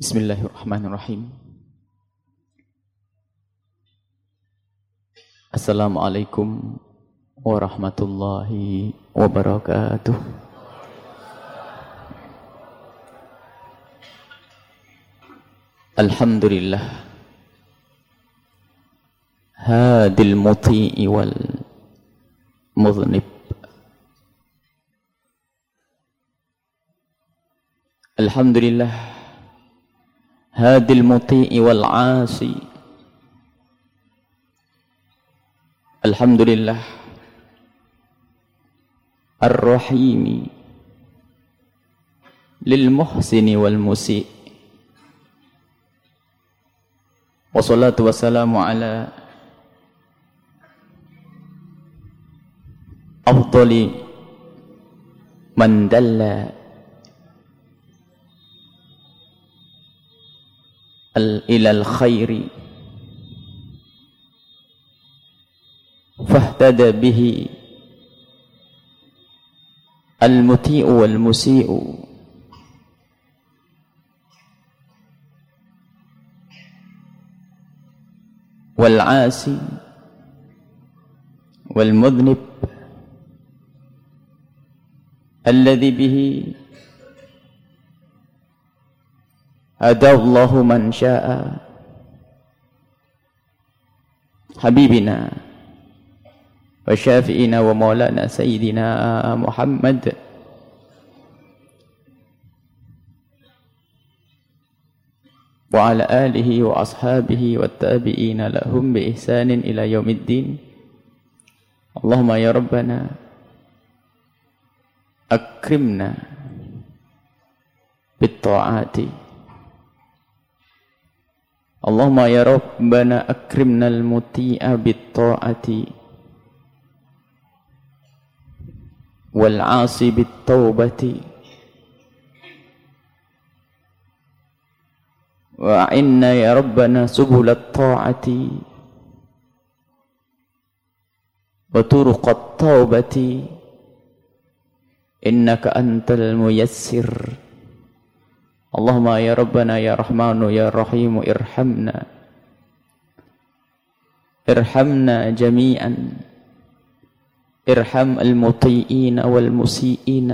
بسم الله الرحمن الرحيم السلام عليكم ورحمة الله وبركاته الحمد لله هادي المطيع والمذنب الحمد لله والعاصي. الحمد لله الرحيم للمحسن والمسيء. والصلاة والسلام على أفضل من دل إلى الخير. فاهتدى به. المتيء والمسيء. والعاسي والمذنب. الذي به هدى الله من شاء. حبيبنا وشافئنا ومولانا سيدنا محمد. وعلى آله وأصحابه والتابعين لهم بإحسان إلى يوم الدين. اللهم يا ربنا أكرمنا بالطاعات اللهم يا ربنا أكرمنا المطيع بالطاعة والعاصي بالتوبة وأعنا يا ربنا سبل الطاعة وطرق التوبة إنك أنت الميسر اللهم يا ربنا يا رحمن يا رحيم ارحمنا. ارحمنا جميعا. ارحم المطيئين والمسيئين.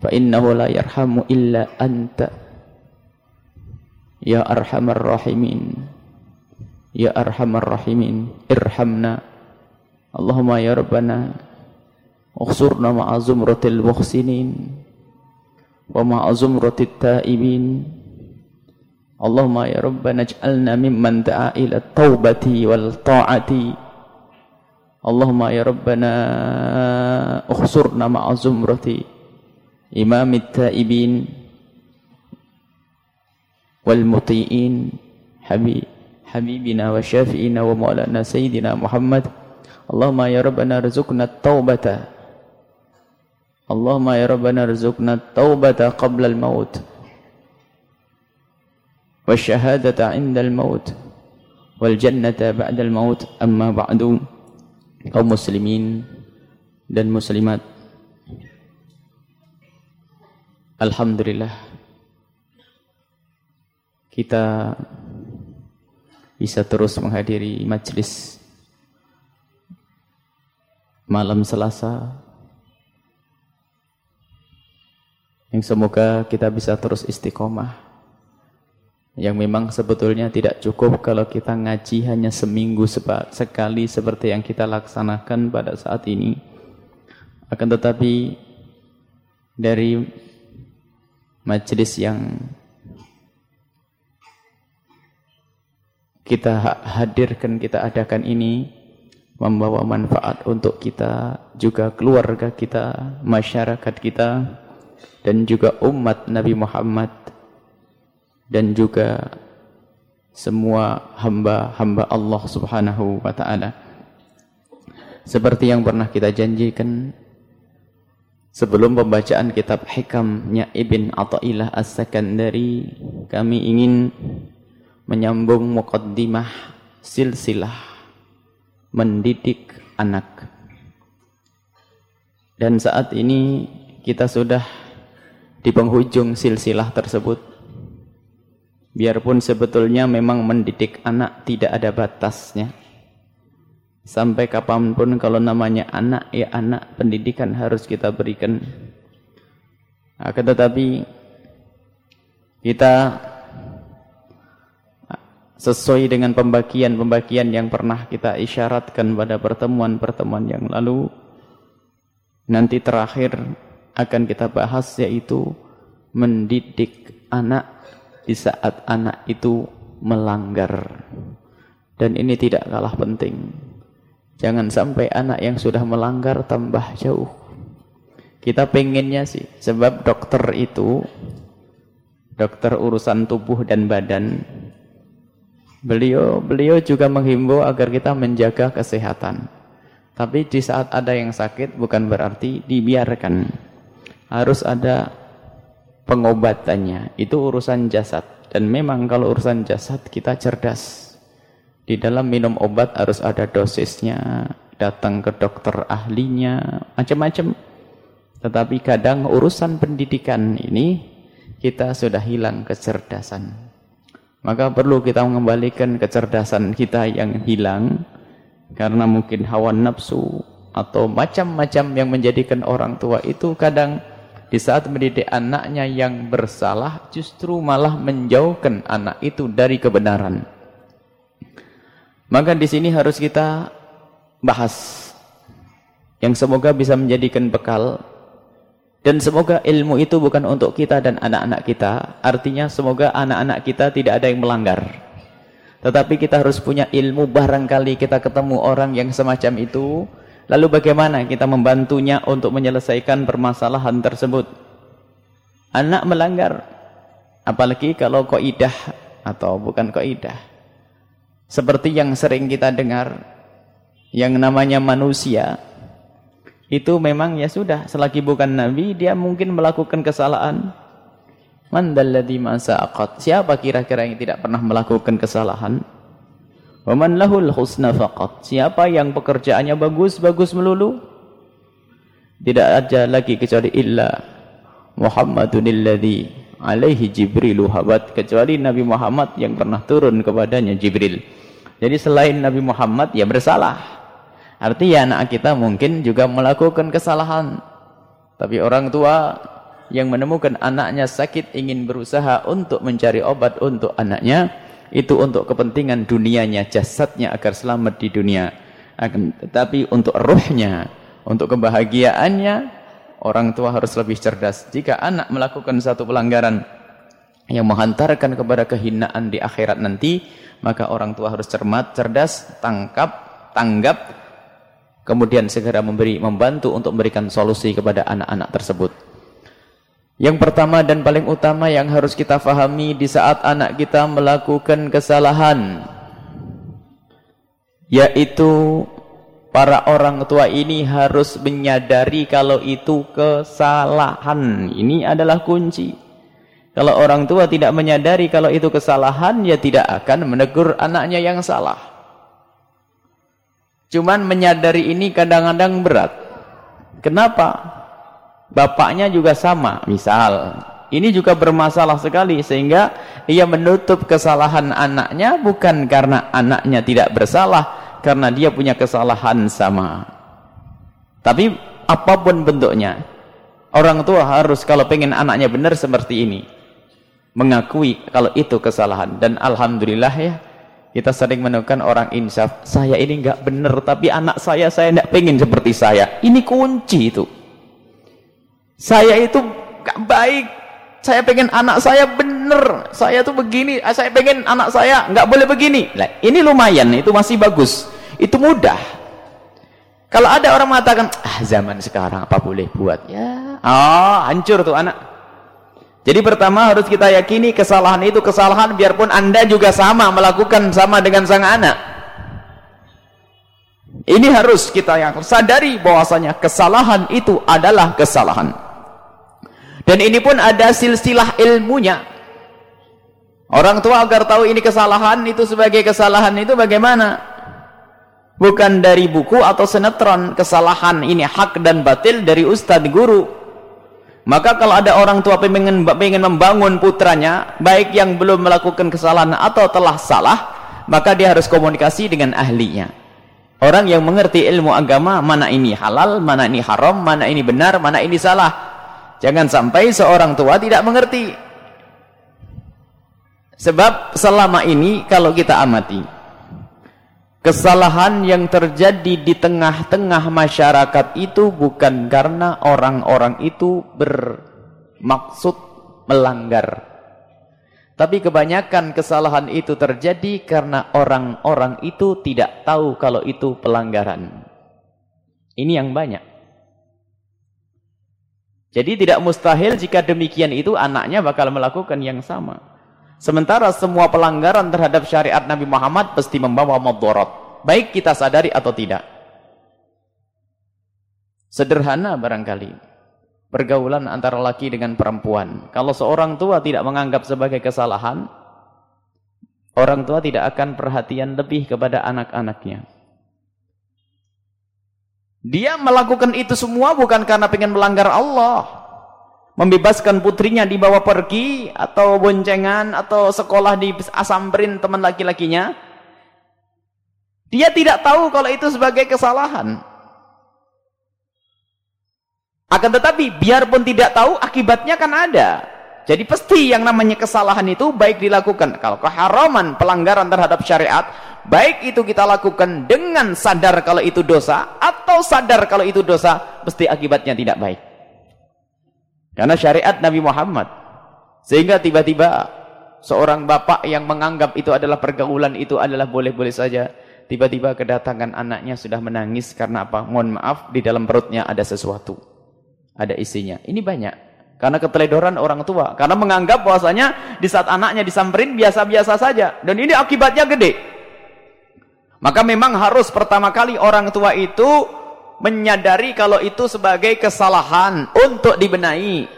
فإنه لا يرحم إلا أنت. يا أرحم الراحمين. يا أرحم الراحمين. ارحمنا. اللهم يا ربنا. اخسرنا مع زمرة المحسنين. ومع زمرة التائبين. اللهم يا ربنا اجعلنا ممن دعا إلى التوبة والطاعة. اللهم يا ربنا اخسرنا مع زمرة إمام التائبين والمطيئين. حبيب حبيبنا وشافئنا ومولانا سيدنا محمد. اللهم يا ربنا ارزقنا التوبة اللهم يا ربنا ارزقنا التوبة قبل الموت والشهادة عند الموت والجنة بعد الموت أما بعد kaum muslimin dan muslimat Alhamdulillah kita bisa terus menghadiri majlis malam Selasa yang semoga kita bisa terus istiqomah. Yang memang sebetulnya tidak cukup kalau kita ngaji hanya seminggu sekali seperti yang kita laksanakan pada saat ini. Akan tetapi dari majelis yang kita hadirkan, kita adakan ini membawa manfaat untuk kita juga keluarga kita, masyarakat kita dan juga umat Nabi Muhammad dan juga semua hamba-hamba Allah Subhanahu wa taala. Seperti yang pernah kita janjikan sebelum pembacaan kitab hikamnya Ibn Athaillah As-Sakandari, kami ingin menyambung mukaddimah silsilah mendidik anak. Dan saat ini kita sudah di penghujung silsilah tersebut. Biarpun sebetulnya memang mendidik anak tidak ada batasnya. Sampai kapan pun kalau namanya anak, ya anak pendidikan harus kita berikan. Akan tetapi kita sesuai dengan pembagian-pembagian yang pernah kita isyaratkan pada pertemuan-pertemuan yang lalu nanti terakhir akan kita bahas yaitu mendidik anak di saat anak itu melanggar. Dan ini tidak kalah penting. Jangan sampai anak yang sudah melanggar tambah jauh. Kita pengennya sih sebab dokter itu dokter urusan tubuh dan badan beliau beliau juga menghimbau agar kita menjaga kesehatan. Tapi di saat ada yang sakit bukan berarti dibiarkan harus ada pengobatannya. Itu urusan jasad. Dan memang kalau urusan jasad kita cerdas. Di dalam minum obat harus ada dosisnya, datang ke dokter ahlinya, macam-macam. Tetapi kadang urusan pendidikan ini kita sudah hilang kecerdasan. Maka perlu kita mengembalikan kecerdasan kita yang hilang karena mungkin hawa nafsu atau macam-macam yang menjadikan orang tua itu kadang di saat mendidik anaknya yang bersalah justru malah menjauhkan anak itu dari kebenaran. Maka di sini harus kita bahas yang semoga bisa menjadikan bekal dan semoga ilmu itu bukan untuk kita dan anak-anak kita. Artinya semoga anak-anak kita tidak ada yang melanggar. Tetapi kita harus punya ilmu barangkali kita ketemu orang yang semacam itu Lalu bagaimana kita membantunya untuk menyelesaikan permasalahan tersebut? Anak melanggar, apalagi kalau koidah atau bukan koidah. Seperti yang sering kita dengar, yang namanya manusia, itu memang ya sudah, selagi bukan Nabi, dia mungkin melakukan kesalahan. Mandalladhi masa'aqat. Siapa kira-kira yang tidak pernah melakukan kesalahan? Waman lahul husna faqat. Siapa yang pekerjaannya bagus-bagus melulu? Tidak ada lagi kecuali illa Muhammadun alladhi alaihi Jibrilu habat kecuali Nabi Muhammad yang pernah turun kepadanya Jibril. Jadi selain Nabi Muhammad ya bersalah. Artinya anak kita mungkin juga melakukan kesalahan. Tapi orang tua yang menemukan anaknya sakit ingin berusaha untuk mencari obat untuk anaknya itu untuk kepentingan dunianya, jasadnya agar selamat di dunia. Tetapi untuk ruhnya, untuk kebahagiaannya, orang tua harus lebih cerdas. Jika anak melakukan satu pelanggaran yang menghantarkan kepada kehinaan di akhirat nanti, maka orang tua harus cermat, cerdas, tangkap, tanggap, kemudian segera memberi membantu untuk memberikan solusi kepada anak-anak tersebut. Yang pertama dan paling utama yang harus kita fahami di saat anak kita melakukan kesalahan yaitu para orang tua ini harus menyadari kalau itu kesalahan. Ini adalah kunci. Kalau orang tua tidak menyadari kalau itu kesalahan, ya tidak akan menegur anaknya yang salah. Cuman menyadari ini kadang-kadang berat. Kenapa? Bapaknya juga sama misal. Ini juga bermasalah sekali sehingga ia menutup kesalahan anaknya bukan karena anaknya tidak bersalah karena dia punya kesalahan sama. Tapi apa pun bentuknya orang tua harus kalau pengen anaknya benar seperti ini mengakui kalau itu kesalahan. Dan alhamdulillah ya kita sering menemukan orang insaf saya ini enggak benar tapi anak saya saya enggak pengen seperti saya. Ini kunci itu saya itu gak baik. Saya pengen anak saya bener. Saya tuh begini. Saya pengen anak saya nggak boleh begini. Nah, ini lumayan. Itu masih bagus. Itu mudah. Kalau ada orang mengatakan, ah zaman sekarang apa boleh buat? Ya, oh hancur tuh anak. Jadi pertama harus kita yakini kesalahan itu kesalahan biarpun anda juga sama melakukan sama dengan sang anak. Ini harus kita yang sadari bahwasanya kesalahan itu adalah kesalahan. Dan ini pun ada silsilah ilmunya. Orang tua agar tahu ini kesalahan itu sebagai kesalahan itu bagaimana? Bukan dari buku atau sinetron kesalahan ini hak dan batil dari ustadz guru. Maka kalau ada orang tua pengen, pengen membangun putranya, baik yang belum melakukan kesalahan atau telah salah, maka dia harus komunikasi dengan ahlinya. Orang yang mengerti ilmu agama, mana ini halal, mana ini haram, mana ini benar, mana ini salah. Jangan sampai seorang tua tidak mengerti. Sebab selama ini kalau kita amati, Kesalahan yang terjadi di tengah-tengah masyarakat itu bukan karena orang-orang itu bermaksud melanggar. Tapi kebanyakan kesalahan itu terjadi karena orang-orang itu tidak tahu kalau itu pelanggaran. Ini yang banyak. Jadi tidak mustahil jika demikian itu anaknya bakal melakukan yang sama. Sementara semua pelanggaran terhadap syariat Nabi Muhammad pasti membawa mudarat. Baik kita sadari atau tidak. Sederhana barangkali. Pergaulan antara laki dengan perempuan. Kalau seorang tua tidak menganggap sebagai kesalahan, orang tua tidak akan perhatian lebih kepada anak-anaknya. Dia melakukan itu semua bukan karena ingin melanggar Allah. Membebaskan putrinya dibawa pergi atau boncengan atau sekolah di asamperin teman laki-lakinya. Dia tidak tahu kalau itu sebagai kesalahan. Akan tetapi biarpun tidak tahu akibatnya kan ada. Jadi pasti yang namanya kesalahan itu baik dilakukan. Kalau keharaman pelanggaran terhadap syariat baik itu kita lakukan dengan sadar kalau itu dosa atau sadar kalau itu dosa pasti akibatnya tidak baik karena syariat Nabi Muhammad. Sehingga tiba-tiba seorang bapak yang menganggap itu adalah pergaulan itu adalah boleh-boleh saja. Tiba-tiba kedatangan anaknya sudah menangis karena apa? Mohon maaf, di dalam perutnya ada sesuatu. Ada isinya. Ini banyak. Karena keteledoran orang tua. Karena menganggap bahwasanya di saat anaknya disamperin biasa-biasa saja. Dan ini akibatnya gede. Maka memang harus pertama kali orang tua itu menyadari kalau itu sebagai kesalahan untuk dibenahi.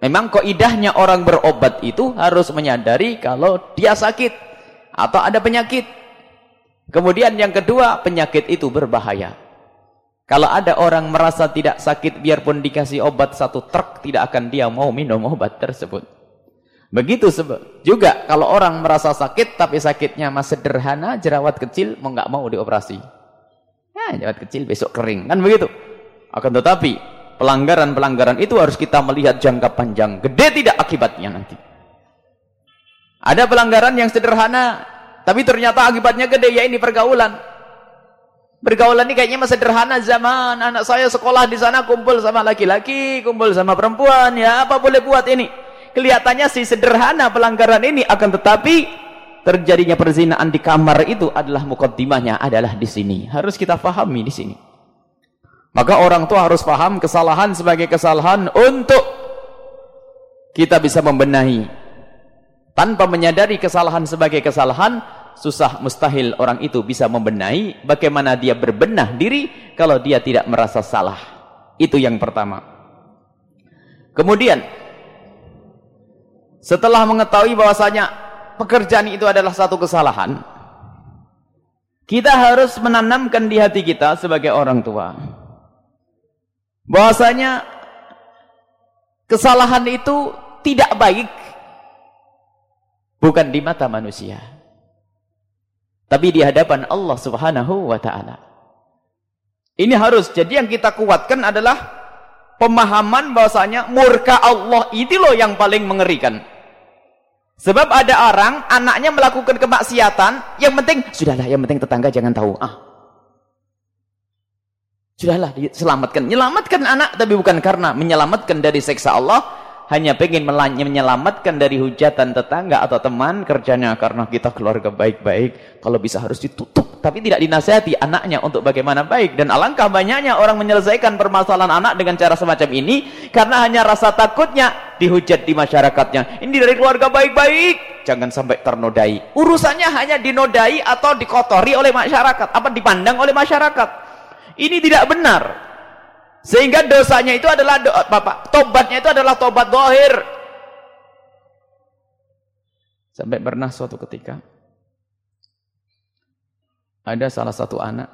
Memang koidahnya orang berobat itu harus menyadari kalau dia sakit atau ada penyakit. Kemudian yang kedua, penyakit itu berbahaya. Kalau ada orang merasa tidak sakit biarpun dikasih obat satu truk, tidak akan dia mau minum obat tersebut. Begitu juga kalau orang merasa sakit tapi sakitnya masih sederhana, jerawat kecil, mau nggak mau dioperasi. Ya, jerawat kecil besok kering. Kan begitu. Akan tetapi, pelanggaran-pelanggaran itu harus kita melihat jangka panjang. Gede tidak akibatnya nanti. Ada pelanggaran yang sederhana, tapi ternyata akibatnya gede, ya ini pergaulan. Pergaulan ini kayaknya masih sederhana zaman anak saya sekolah di sana kumpul sama laki-laki, kumpul sama perempuan, ya apa boleh buat ini. Kelihatannya sih sederhana pelanggaran ini, akan tetapi terjadinya perzinaan di kamar itu adalah mukaddimahnya adalah di sini. Harus kita pahami di sini. Maka orang tua harus paham kesalahan sebagai kesalahan untuk kita bisa membenahi. Tanpa menyadari kesalahan sebagai kesalahan, susah mustahil orang itu bisa membenahi bagaimana dia berbenah diri kalau dia tidak merasa salah. Itu yang pertama. Kemudian setelah mengetahui bahwasanya pekerjaan itu adalah satu kesalahan, kita harus menanamkan di hati kita sebagai orang tua. Bahwasanya kesalahan itu tidak baik bukan di mata manusia. Tapi di hadapan Allah Subhanahu wa taala. Ini harus jadi yang kita kuatkan adalah pemahaman bahwasanya murka Allah itu loh yang paling mengerikan. Sebab ada orang, anaknya melakukan kemaksiatan, yang penting, sudahlah, yang penting tetangga jangan tahu. Ah. Sudahlah, selamatkan. Menyelamatkan anak, tapi bukan karena menyelamatkan dari seksa Allah, hanya pengen menyelamatkan dari hujatan tetangga atau teman kerjanya karena kita keluarga baik-baik. Kalau bisa harus ditutup tapi tidak dinasihati anaknya untuk bagaimana baik. Dan alangkah banyaknya orang menyelesaikan permasalahan anak dengan cara semacam ini karena hanya rasa takutnya dihujat di masyarakatnya. Ini dari keluarga baik-baik. Jangan sampai ternodai. Urusannya hanya dinodai atau dikotori oleh masyarakat apa dipandang oleh masyarakat. Ini tidak benar sehingga dosanya itu adalah do, Bapak, tobatnya itu adalah tobat dohir. Sampai pernah suatu ketika ada salah satu anak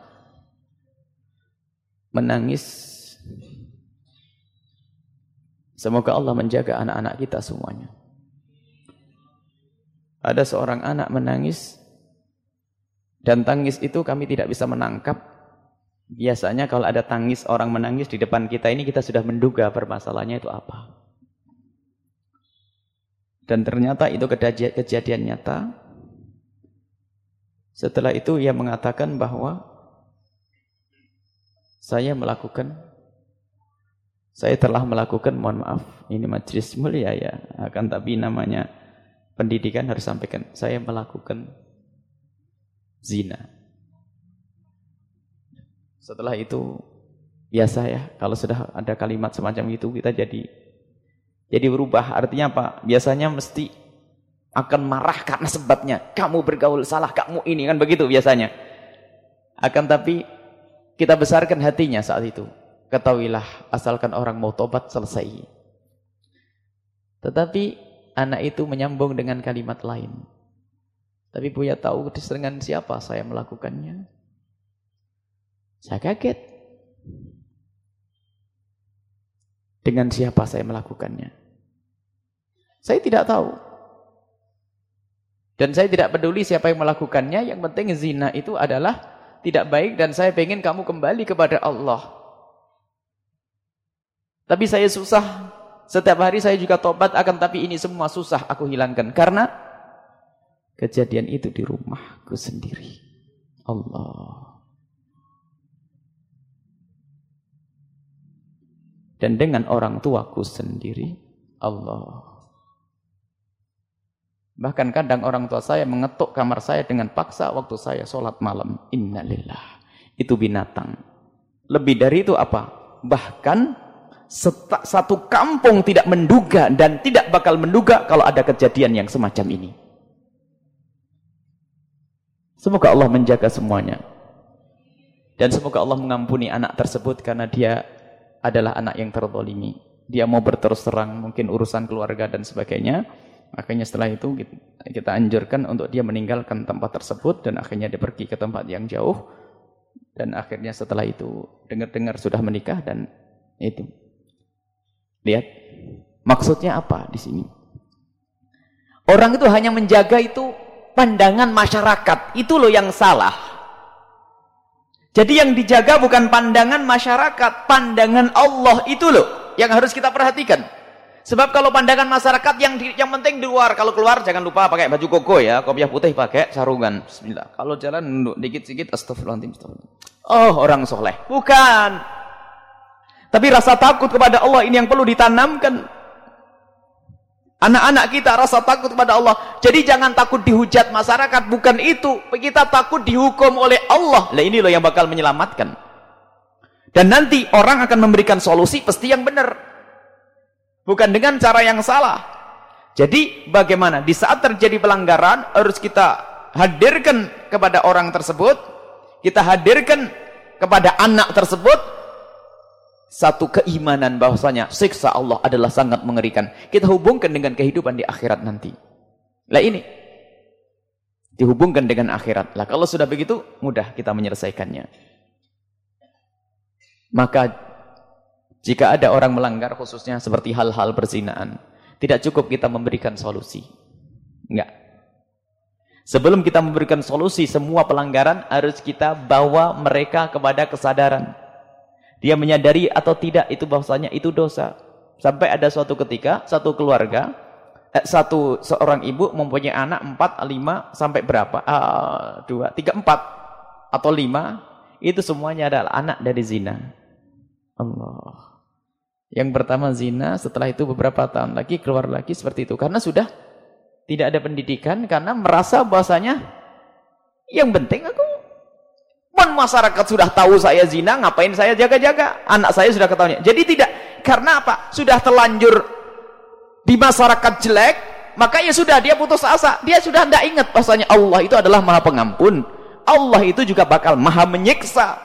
menangis Semoga Allah menjaga anak-anak kita semuanya. Ada seorang anak menangis dan tangis itu kami tidak bisa menangkap. Biasanya kalau ada tangis orang menangis di depan kita ini kita sudah menduga permasalahannya itu apa. Dan ternyata itu kejadian nyata. Setelah itu ia mengatakan bahwa saya melakukan saya telah melakukan, mohon maaf, ini majlis mulia ya, akan tapi namanya pendidikan harus sampaikan, saya melakukan zina. Setelah itu, biasa ya, kalau sudah ada kalimat semacam itu, kita jadi jadi berubah. Artinya apa? Biasanya mesti akan marah karena sebabnya. Kamu bergaul salah, kamu ini, kan begitu biasanya. Akan tapi, kita besarkan hatinya saat itu. Ketahuilah, asalkan orang mau tobat, selesai. Tetapi, anak itu menyambung dengan kalimat lain. Tapi Buya tahu dengan siapa saya melakukannya. Saya kaget. Dengan siapa saya melakukannya. Saya tidak tahu. Dan saya tidak peduli siapa yang melakukannya. Yang penting zina itu adalah tidak baik dan saya ingin kamu kembali kepada Allah. Tapi saya susah. Setiap hari saya juga tobat akan tapi ini semua susah aku hilangkan. Karena kejadian itu di rumahku sendiri. Allah. Dan dengan orang tuaku sendiri. Allah. Bahkan kadang orang tua saya mengetuk kamar saya dengan paksa waktu saya sholat malam. Innalillah. Itu binatang. Lebih dari itu apa? Bahkan satu kampung tidak menduga dan tidak bakal menduga kalau ada kejadian yang semacam ini. Semoga Allah menjaga semuanya. Dan semoga Allah mengampuni anak tersebut karena dia adalah anak yang terzalimi. Dia mau berterus terang mungkin urusan keluarga dan sebagainya. Makanya setelah itu kita anjurkan untuk dia meninggalkan tempat tersebut dan akhirnya dia pergi ke tempat yang jauh. Dan akhirnya setelah itu dengar-dengar sudah menikah dan itu Lihat. Maksudnya apa di sini? Orang itu hanya menjaga itu pandangan masyarakat. Itu loh yang salah. Jadi yang dijaga bukan pandangan masyarakat, pandangan Allah itu loh yang harus kita perhatikan. Sebab kalau pandangan masyarakat yang di, yang penting di luar, kalau keluar jangan lupa pakai baju koko ya, kopiah putih pakai sarungan. Bismillah. Kalau jalan nunduk dikit-dikit astagfirullahaladzim. Oh, orang soleh. Bukan. Tapi rasa takut kepada Allah ini yang perlu ditanamkan. Anak-anak kita rasa takut kepada Allah. Jadi jangan takut dihujat masyarakat. Bukan itu. Kita takut dihukum oleh Allah. Nah ini loh yang bakal menyelamatkan. Dan nanti orang akan memberikan solusi pasti yang benar. Bukan dengan cara yang salah. Jadi bagaimana? Di saat terjadi pelanggaran harus kita hadirkan kepada orang tersebut. Kita hadirkan kepada anak tersebut satu keimanan bahwasanya siksa Allah adalah sangat mengerikan. Kita hubungkan dengan kehidupan di akhirat nanti. Lah ini dihubungkan dengan akhirat. Lah kalau sudah begitu mudah kita menyelesaikannya. Maka jika ada orang melanggar khususnya seperti hal-hal perzinaan, tidak cukup kita memberikan solusi. Enggak. Sebelum kita memberikan solusi semua pelanggaran harus kita bawa mereka kepada kesadaran. Dia menyadari atau tidak itu bahwasanya itu dosa. Sampai ada suatu ketika satu keluarga eh, satu seorang ibu mempunyai anak empat lima sampai berapa? Uh, dua, tiga, empat atau lima itu semuanya adalah anak dari zina. Allah. Yang pertama zina, setelah itu beberapa tahun lagi keluar lagi seperti itu karena sudah tidak ada pendidikan karena merasa bahwasanya yang penting aku Pun masyarakat sudah tahu saya zina, ngapain saya jaga-jaga? Anak saya sudah ketahuan. Jadi tidak. Karena apa? Sudah terlanjur di masyarakat jelek, maka ya sudah dia putus asa. Dia sudah tidak ingat bahasanya Allah itu adalah maha pengampun. Allah itu juga bakal maha menyiksa.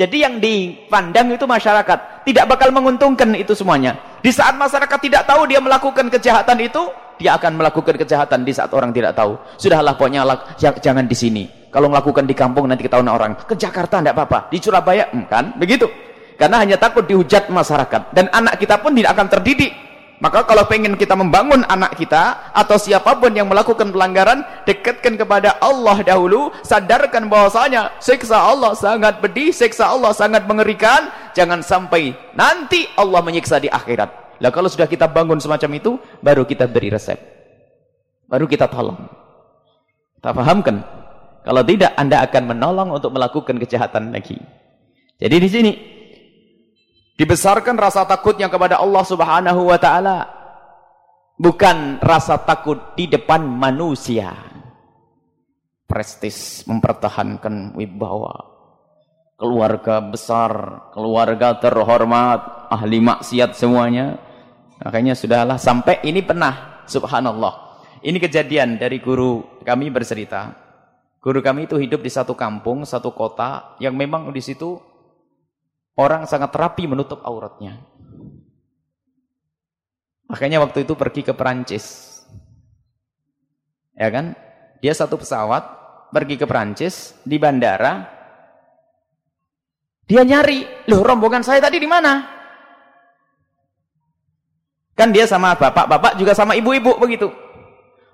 Jadi yang dipandang itu masyarakat. Tidak bakal menguntungkan itu semuanya. Di saat masyarakat tidak tahu dia melakukan kejahatan itu, dia akan melakukan kejahatan di saat orang tidak tahu. Sudahlah pokoknya jangan di sini. Kalau melakukan di kampung nanti ketahuan orang. Ke Jakarta tidak apa-apa. Di Surabaya, hmm, kan? Begitu. Karena hanya takut dihujat masyarakat. Dan anak kita pun tidak akan terdidik. Maka kalau pengen kita membangun anak kita atau siapa pun yang melakukan pelanggaran, dekatkan kepada Allah dahulu, sadarkan bahwasanya siksa Allah sangat pedih, siksa Allah sangat mengerikan, jangan sampai nanti Allah menyiksa di akhirat. Lah kalau sudah kita bangun semacam itu, baru kita beri resep. Baru kita tolong. Tak pahamkan? Kalau tidak, Anda akan menolong untuk melakukan kejahatan lagi. Jadi di sini dibesarkan rasa takutnya kepada Allah Subhanahu wa taala bukan rasa takut di depan manusia. Prestis mempertahankan wibawa. Keluarga besar, keluarga terhormat, ahli maksiat semuanya. Makanya sudahlah sampai ini pernah subhanallah. Ini kejadian dari guru kami bercerita. Guru kami itu hidup di satu kampung, satu kota yang memang di situ orang sangat rapi menutup auratnya. Makanya waktu itu pergi ke Perancis. Ya kan? Dia satu pesawat pergi ke Perancis di bandara. Dia nyari, "Loh, rombongan saya tadi di mana?" Kan dia sama bapak-bapak juga sama ibu-ibu begitu.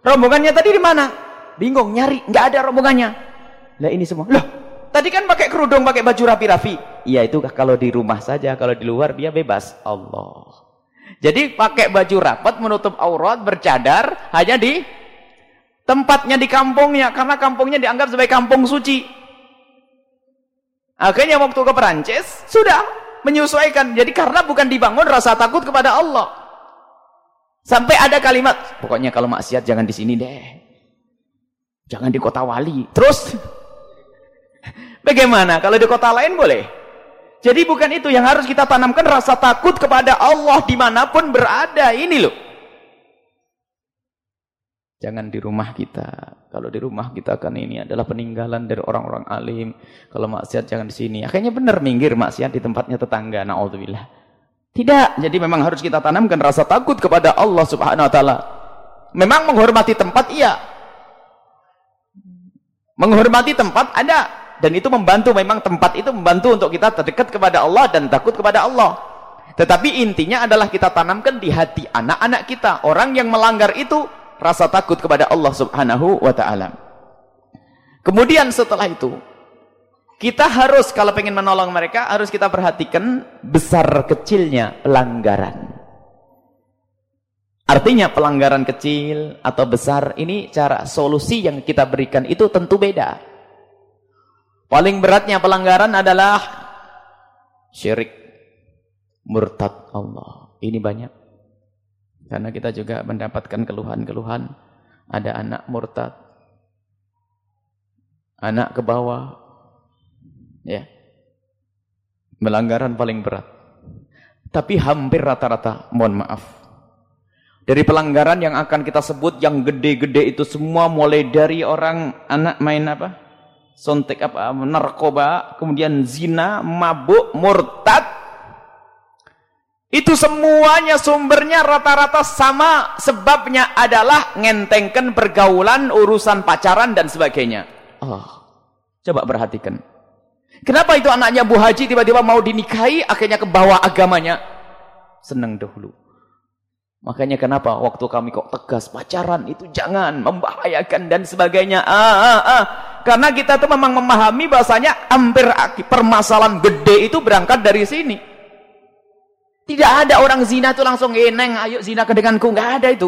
Rombongannya tadi di mana? Bingung nyari, nggak ada rombongannya. Lah ini semua. Loh, Tadi kan pakai kerudung, pakai baju rapi-rapi. Iya itu kalau di rumah saja, kalau di luar dia bebas. Allah. Jadi pakai baju rapat menutup aurat, bercadar hanya di tempatnya di kampungnya karena kampungnya dianggap sebagai kampung suci. Akhirnya waktu ke Perancis sudah menyesuaikan. Jadi karena bukan dibangun rasa takut kepada Allah. Sampai ada kalimat, pokoknya kalau maksiat jangan di sini deh. Jangan di kota wali. Terus Bagaimana? Kalau di kota lain boleh? Jadi bukan itu yang harus kita tanamkan rasa takut kepada Allah di mana pun berada. Ini loh. Jangan di rumah kita. Kalau di rumah kita kan ini adalah peninggalan dari orang-orang alim. Kalau maksiat jangan di sini. Akhirnya benar minggir maksiat di tempatnya tetangga. Na'udzubillah. Tidak. Jadi memang harus kita tanamkan rasa takut kepada Allah subhanahu wa ta'ala. Memang menghormati tempat, iya. Menghormati tempat, ada. Dan itu membantu memang tempat itu membantu untuk kita terdekat kepada Allah dan takut kepada Allah. Tetapi intinya adalah kita tanamkan di hati anak-anak kita. Orang yang melanggar itu rasa takut kepada Allah subhanahu wa ta'ala. Kemudian setelah itu kita harus kalau pengen menolong mereka harus kita perhatikan besar kecilnya pelanggaran artinya pelanggaran kecil atau besar ini cara solusi yang kita berikan itu tentu beda Paling beratnya pelanggaran adalah syirik murtad Allah. Ini banyak. Karena kita juga mendapatkan keluhan-keluhan ada anak murtad. Anak ke bawah. Ya. Melanggaran paling berat. Tapi hampir rata-rata, mohon maaf. Dari pelanggaran yang akan kita sebut yang gede-gede itu semua mulai dari orang anak main apa? sontek apa narkoba, kemudian zina, mabuk, murtad. Itu semuanya sumbernya rata-rata sama, sebabnya adalah ngentengkan pergaulan, urusan pacaran dan sebagainya. Oh, coba perhatikan. Kenapa itu anaknya Bu Haji tiba-tiba mau dinikahi, akhirnya ke bawah agamanya? Senang dahulu. Makanya kenapa waktu kami kok tegas pacaran itu jangan membahayakan dan sebagainya. Ah, ah, ah. Karena kita tuh memang memahami bahasanya hampir permasalahan gede itu berangkat dari sini. Tidak ada orang zina itu langsung, eh neng ayo zina ke denganku. Nggak ada itu.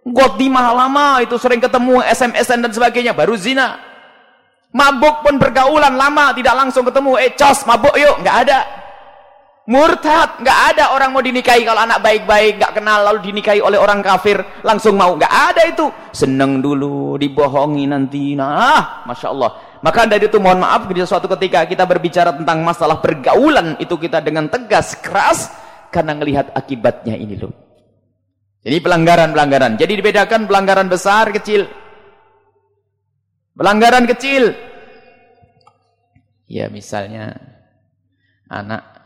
God di lama itu sering ketemu SMS-an dan sebagainya. Baru zina. Mabuk pun pergaulan lama tidak langsung ketemu. Eh cos mabuk yuk. Nggak ada. Murtad, nggak ada orang mau dinikahi kalau anak baik-baik, nggak kenal lalu dinikahi oleh orang kafir langsung mau, nggak ada itu. Seneng dulu, dibohongi nanti, nah, masya Allah. Maka dari itu mohon maaf, di suatu ketika kita berbicara tentang masalah pergaulan itu kita dengan tegas, keras, karena melihat akibatnya ini loh. Jadi pelanggaran-pelanggaran. Jadi dibedakan pelanggaran besar, kecil. Pelanggaran kecil. Ya misalnya anak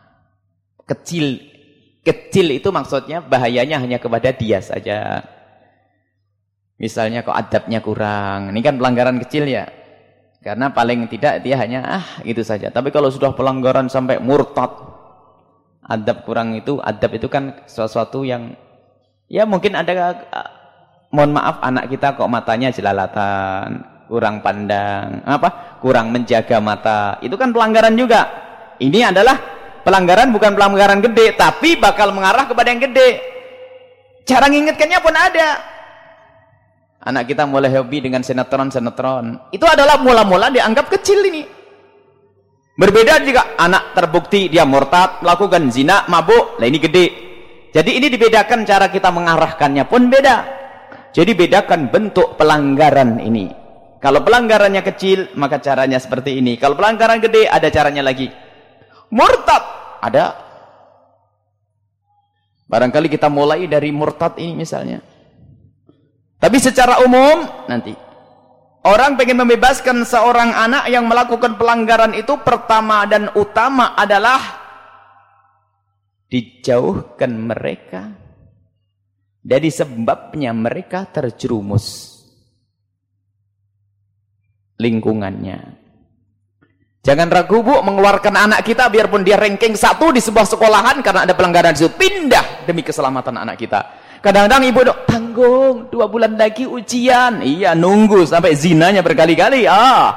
kecil kecil itu maksudnya bahayanya hanya kepada dia saja misalnya kok adabnya kurang ini kan pelanggaran kecil ya karena paling tidak dia hanya ah gitu saja tapi kalau sudah pelanggaran sampai murtad adab kurang itu adab itu kan sesuatu yang Ya mungkin ada mohon maaf anak kita kok matanya jelalatan, kurang pandang, apa? Kurang menjaga mata. Itu kan pelanggaran juga. Ini adalah pelanggaran bukan pelanggaran gede, tapi bakal mengarah kepada yang gede. Cara ngingetkannya pun ada. Anak kita mulai hobi dengan sinetron-sinetron. Itu adalah mula-mula dianggap kecil ini. Berbeda jika anak terbukti dia murtad, melakukan zina, mabuk, lah ini gede. Jadi ini dibedakan cara kita mengarahkannya pun beda. Jadi bedakan bentuk pelanggaran ini. Kalau pelanggarannya kecil, maka caranya seperti ini. Kalau pelanggaran gede, ada caranya lagi. Murtad, ada. Barangkali kita mulai dari murtad ini misalnya. Tapi secara umum nanti orang pengen membebaskan seorang anak yang melakukan pelanggaran itu pertama dan utama adalah dijauhkan mereka dari sebabnya mereka terjerumus lingkungannya. Jangan ragu bu mengeluarkan anak kita biarpun dia ranking satu di sebuah sekolahan karena ada pelanggaran itu pindah demi keselamatan anak kita. Kadang-kadang ibu dok tanggung dua bulan lagi ujian. Iya nunggu sampai zinanya berkali-kali. Ah,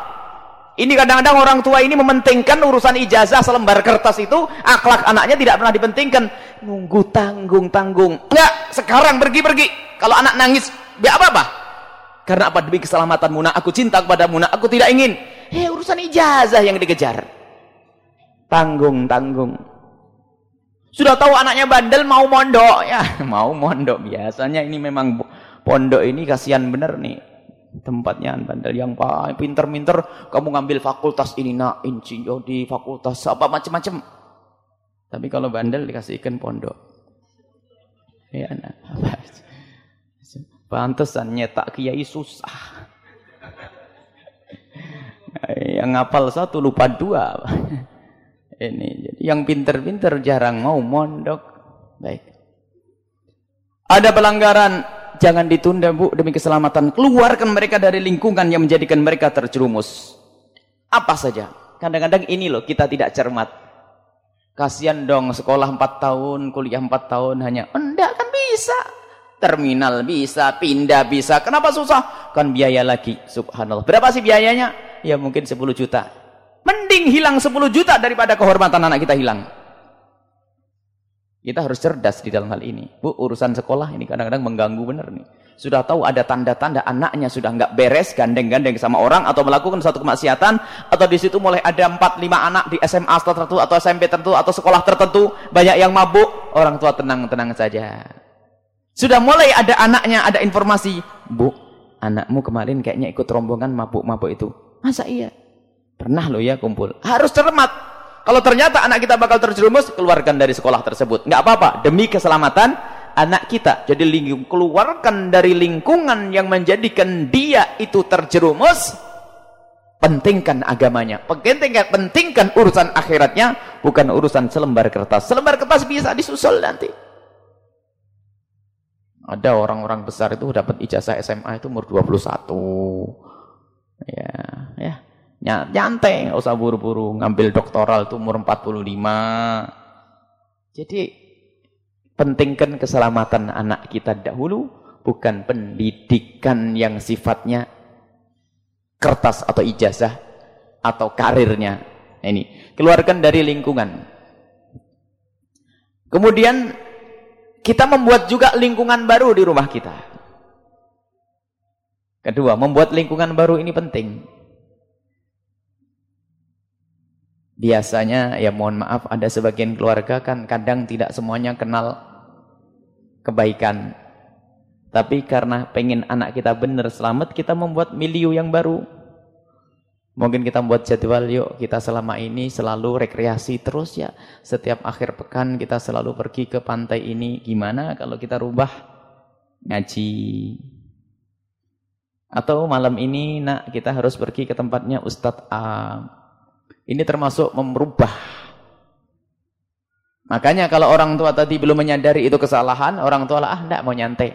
ini kadang-kadang orang tua ini mementingkan urusan ijazah selembar kertas itu, akhlak anaknya tidak pernah dipentingkan. Nunggu tanggung tanggung. Enggak, sekarang pergi-pergi. Kalau anak nangis, biar apa apa? Karena apa demi keselamatanmu nak aku cinta kepadamu nak aku tidak ingin. Eh urusan ijazah yang dikejar. Tanggung tanggung. Sudah tahu anaknya bandel mau mondok. Ya, mau mondok. Biasanya ini memang pondok ini kasihan bener nih tempatnya bandel. Yang paling pinter-pinter kamu ngambil fakultas ini nak insinyur di fakultas apa macam-macam tapi kalau bandel dikasihkan pondok. Ya nah pantesan nyetak kiai susah yang ngapal satu lupa dua. Ini jadi yang pinter-pinter jarang mau mondok. Baik. Ada pelanggaran. Jangan ditunda bu demi keselamatan. Keluarkan mereka dari lingkungan yang menjadikan mereka terjerumus. Apa saja. Kadang-kadang ini loh kita tidak cermat. Kasihan dong sekolah 4 tahun kuliah 4 tahun hanya enggak kan bisa. Terminal bisa pindah bisa. Kenapa susah? Kan biaya lagi subhanallah. Berapa sih biayanya ya mungkin 10 juta Mending hilang 10 juta daripada kehormatan anak kita hilang. Kita harus cerdas di dalam hal ini. Bu, urusan sekolah ini kadang-kadang mengganggu benar nih. Sudah tahu ada tanda-tanda anaknya sudah nggak beres, gandeng-gandeng sama orang atau melakukan suatu kemaksiatan atau di situ mulai ada 4 5 anak di SMA tertentu atau SMP tertentu atau sekolah tertentu, banyak yang mabuk, orang tua tenang-tenang saja. Sudah mulai ada anaknya, ada informasi, "Bu, anakmu kemarin kayaknya ikut rombongan mabuk-mabuk itu." Masa iya? Pernah loh ya kumpul. Harus cermat. Kalau ternyata anak kita bakal terjerumus, keluarkan dari sekolah tersebut. Nggak apa-apa, demi keselamatan anak kita. Jadi lingkung, keluarkan dari lingkungan yang menjadikan dia itu terjerumus. Pentingkan agamanya. Pentingkan, pentingkan urusan akhiratnya, bukan urusan selembar kertas. Selembar kertas bisa disusul nanti. Ada orang-orang besar itu dapat ijazah SMA itu umur 21. Ya, ya. Nyantai nggak usah buru-buru ngambil doktoral itu umur 45 jadi pentingkan keselamatan anak kita dahulu bukan pendidikan yang sifatnya kertas atau ijazah atau karirnya. Ini keluarkan dari lingkungan. Kemudian kita membuat juga lingkungan baru di rumah kita kedua membuat lingkungan baru ini penting. Biasanya ya mohon maaf ada sebagian keluarga kan kadang tidak semuanya kenal kebaikan. Tapi karena pengen anak kita benar selamat kita membuat milieu yang baru. Mungkin kita membuat jadwal yuk kita selama ini selalu rekreasi terus ya. Setiap akhir pekan kita selalu pergi ke pantai ini. Gimana kalau kita rubah ngaji atau malam ini nak kita harus pergi ke tempatnya Ustadz A ini termasuk merubah. Makanya kalau orang tua tadi belum menyadari itu kesalahan, orang tua lah ah enggak mau nyantai.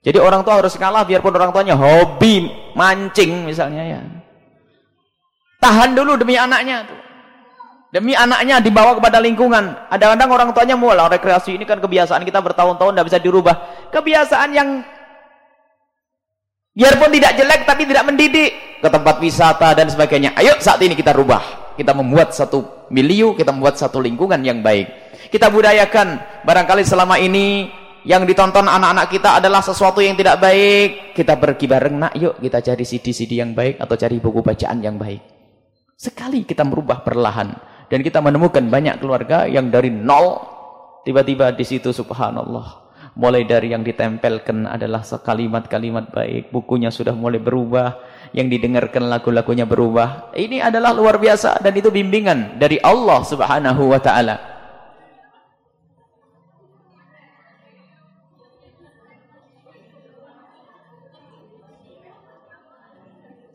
Jadi orang tua harus kalah biarpun orang tuanya hobi mancing misalnya ya. Tahan dulu demi anaknya tuh. Demi anaknya dibawa kepada lingkungan. Ada kadang orang tuanya mulai rekreasi ini kan kebiasaan kita bertahun-tahun tidak bisa dirubah. kebiasaan yang biarpun tidak jelek tapi tidak mendidik ke tempat wisata dan sebagainya. Ayo saat ini kita rubah. Kita membuat satu milieu, kita membuat satu lingkungan yang baik. Kita budayakan. Barangkali selama ini yang ditonton anak-anak kita adalah sesuatu yang tidak baik. Kita pergi bareng, nak yuk kita cari CD-CD yang baik atau cari buku bacaan yang baik. Sekali kita merubah perlahan. Dan kita menemukan banyak keluarga yang dari nol, tiba-tiba di situ subhanallah mulai dari yang ditempelkan adalah kalimat-kalimat baik, bukunya sudah mulai berubah, yang didengarkan lagu-lagunya berubah. Ini adalah luar biasa dan itu bimbingan dari Allah Subhanahu wa taala.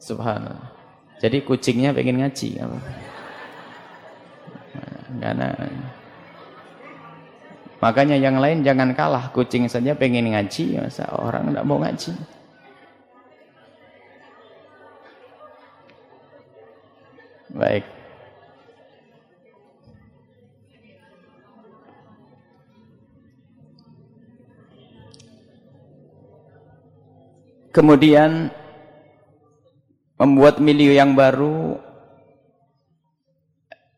Subhanallah. Jadi kucingnya pengen ngaji apa? Karena Makanya yang lain jangan kalah. Kucing saja pengen ngaji, masa orang tidak mau ngaji. Baik. Kemudian membuat milieu yang baru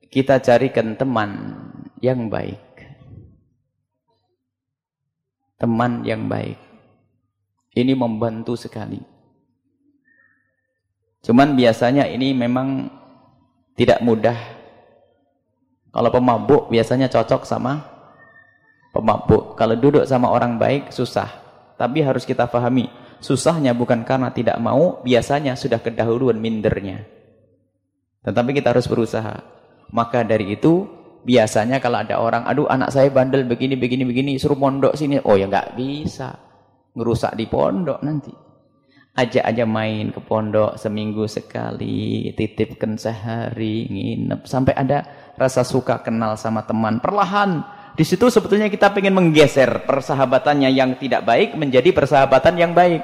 kita carikan teman yang baik teman yang baik. Ini membantu sekali. Cuman biasanya ini memang tidak mudah. Kalau pemabuk biasanya cocok sama pemabuk. Kalau duduk sama orang baik susah. Tapi harus kita pahami, susahnya bukan karena tidak mau, biasanya sudah kedahuluan mindernya. Tetapi kita harus berusaha. Maka dari itu Biasanya kalau ada orang, aduh anak saya bandel begini, begini, begini, suruh pondok sini. Oh ya nggak bisa. Ngerusak di pondok nanti. Ajak aja main ke pondok seminggu sekali, titipkan sehari, nginep. Sampai ada rasa suka kenal sama teman. Perlahan, di situ sebetulnya kita ingin menggeser persahabatannya yang tidak baik menjadi persahabatan yang baik.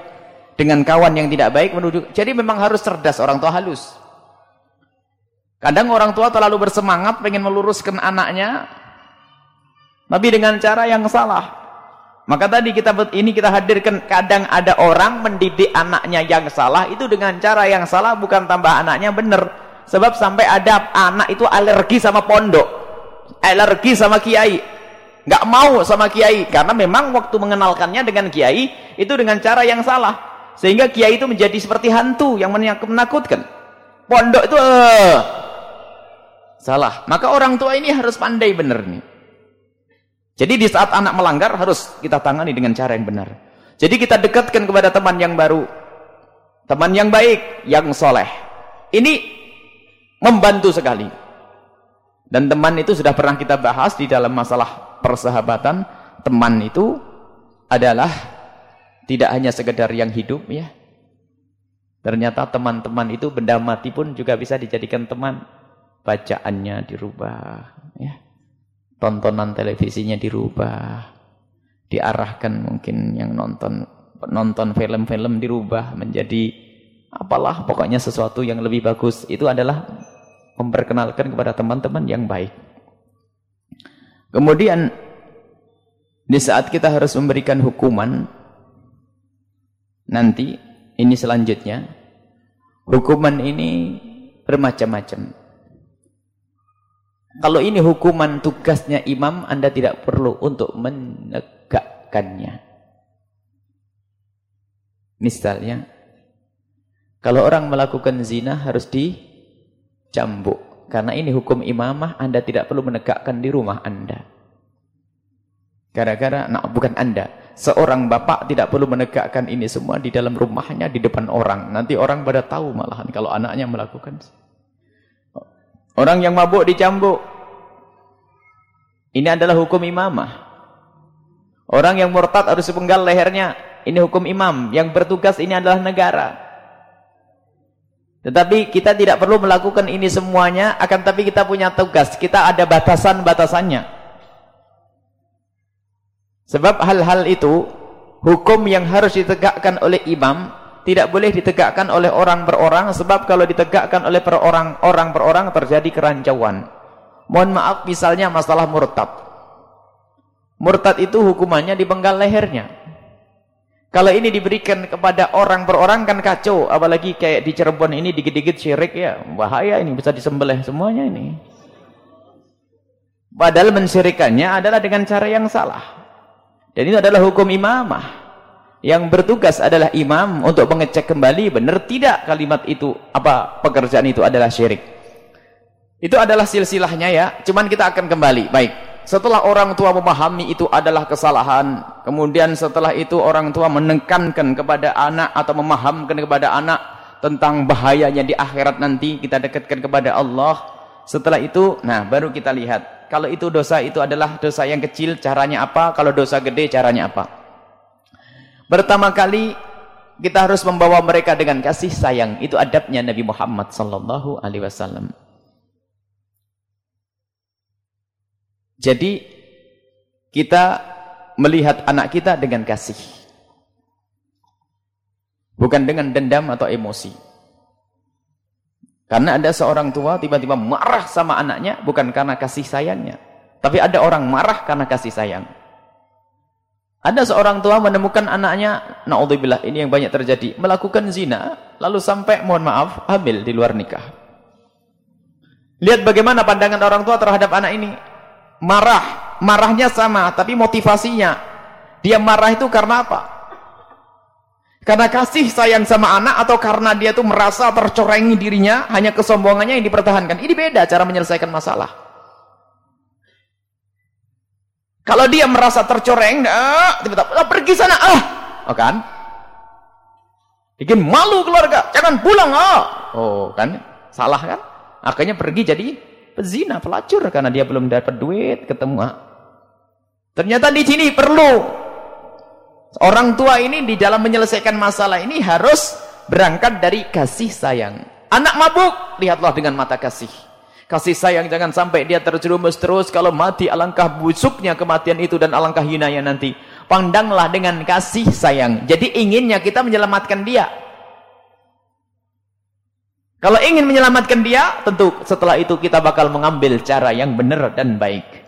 Dengan kawan yang tidak baik menuju. Jadi memang harus cerdas orang tua halus. Kadang orang tua terlalu bersemangat pengen meluruskan anaknya, tapi dengan cara yang salah. Maka tadi kita ini kita hadirkan kadang ada orang mendidik anaknya yang salah itu dengan cara yang salah bukan tambah anaknya benar. Sebab sampai ada anak itu alergi sama pondok, alergi sama kiai, nggak mau sama kiai karena memang waktu mengenalkannya dengan kiai itu dengan cara yang salah, sehingga kiai itu menjadi seperti hantu yang menakutkan. Pondok itu uh, Salah. Maka orang tua ini harus pandai benar nih. Jadi di saat anak melanggar harus kita tangani dengan cara yang benar. Jadi kita dekatkan kepada teman yang baru. Teman yang baik, yang soleh. Ini membantu sekali. Dan teman itu sudah pernah kita bahas di dalam masalah persahabatan. Teman itu adalah tidak hanya sekedar yang hidup ya. Ternyata teman-teman itu benda mati pun juga bisa dijadikan teman bacaannya dirubah ya. Tontonan televisinya dirubah diarahkan mungkin yang nonton nonton film-film dirubah menjadi apalah pokoknya sesuatu yang lebih bagus. Itu adalah memperkenalkan kepada teman-teman yang baik. Kemudian di saat kita harus memberikan hukuman nanti ini selanjutnya hukuman ini bermacam-macam kalau ini hukuman tugasnya imam, Anda tidak perlu untuk menegakkannya. Misalnya, kalau orang melakukan zina harus dicambuk. Karena ini hukum imamah, Anda tidak perlu menegakkan di rumah Anda. Gara-gara, nah bukan Anda. Seorang bapak tidak perlu menegakkan ini semua di dalam rumahnya, di depan orang. Nanti orang pada tahu malahan kalau anaknya melakukan Orang yang mabuk dicambuk. Ini adalah hukum imamah. Orang yang murtad harus sepenggal lehernya. Ini hukum imam. Yang bertugas ini adalah negara. Tetapi kita tidak perlu melakukan ini semuanya. Akan tapi kita punya tugas. Kita ada batasan-batasannya. Sebab hal-hal itu. Hukum yang harus ditegakkan oleh imam tidak boleh ditegakkan oleh orang per orang sebab kalau ditegakkan oleh per orang orang per orang terjadi kerancauan. Mohon maaf misalnya masalah murtad. Murtad itu hukumannya dipenggal lehernya. Kalau ini diberikan kepada orang per orang kan kacau. Apalagi kayak di Cirebon ini dikit-dikit syirik ya. Bahaya ini bisa disembelih semuanya ini. Padahal mensyirikannya adalah dengan cara yang salah. Dan itu adalah hukum imamah. Yang bertugas adalah imam untuk mengecek kembali benar tidak kalimat itu apa pekerjaan itu adalah syirik. Itu adalah silsilahnya ya. Cuman kita akan kembali. Baik. Setelah orang tua memahami itu adalah kesalahan, kemudian setelah itu orang tua menekankan kepada anak atau memahamkan kepada anak tentang bahayanya di akhirat nanti kita dekatkan kepada Allah. Setelah itu, nah baru kita lihat kalau itu dosa itu adalah dosa yang kecil, caranya apa? Kalau dosa gede, caranya apa? Pertama kali kita harus membawa mereka dengan kasih sayang. Itu adabnya Nabi Muhammad sallallahu alaihi wasallam. Jadi kita melihat anak kita dengan kasih. Bukan dengan dendam atau emosi. Karena ada seorang tua tiba-tiba marah sama anaknya bukan karena kasih sayangnya. Tapi ada orang marah karena kasih sayang. Ada seorang tua menemukan anaknya, naudzubillah ini yang banyak terjadi, melakukan zina, lalu sampai mohon maaf hamil di luar nikah. Lihat bagaimana pandangan orang tua terhadap anak ini marah, marahnya sama, tapi motivasinya dia marah itu karena apa? Karena kasih sayang sama anak atau karena dia tuh merasa tercorengi dirinya, hanya kesombongannya yang dipertahankan. Ini beda cara menyelesaikan masalah. Kalau dia merasa tercoreng, ah, tiba-tiba ah, pergi sana, ah, oh kan? Bikin malu keluarga, jangan pulang, ah, oh kan? Salah kan? Akhirnya pergi jadi pezina, pelacur karena dia belum dapat duit, ketemu. Ternyata di sini perlu orang tua ini di dalam menyelesaikan masalah ini harus berangkat dari kasih sayang. Anak mabuk, lihatlah dengan mata kasih. Kasih sayang jangan sampai dia terjerumus terus kalau mati alangkah busuknya kematian itu dan alangkah hinanya nanti. Pandanglah dengan kasih sayang. Jadi inginnya kita menyelamatkan dia. Kalau ingin menyelamatkan dia, tentu setelah itu kita bakal mengambil cara yang benar dan baik.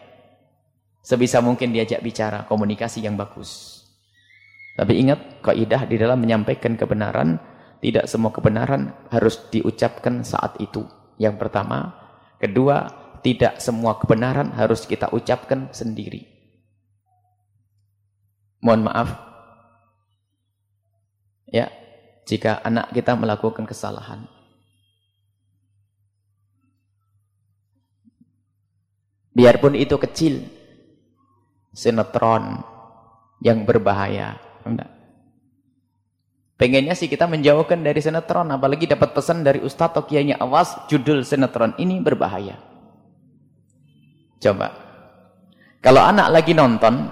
Sebisa mungkin diajak bicara, komunikasi yang bagus. Tapi ingat, kaidah di dalam menyampaikan kebenaran, tidak semua kebenaran harus diucapkan saat itu. Yang pertama. Kedua, tidak semua kebenaran harus kita ucapkan sendiri. Mohon maaf. Ya, jika anak kita melakukan kesalahan. Biarpun itu kecil. Sinetron yang berbahaya. Enggak. Pengennya sih kita menjauhkan dari sinetron. Apalagi dapat pesan dari Ustadz atau kiainya. Awas judul sinetron ini berbahaya. Coba. Kalau anak lagi nonton.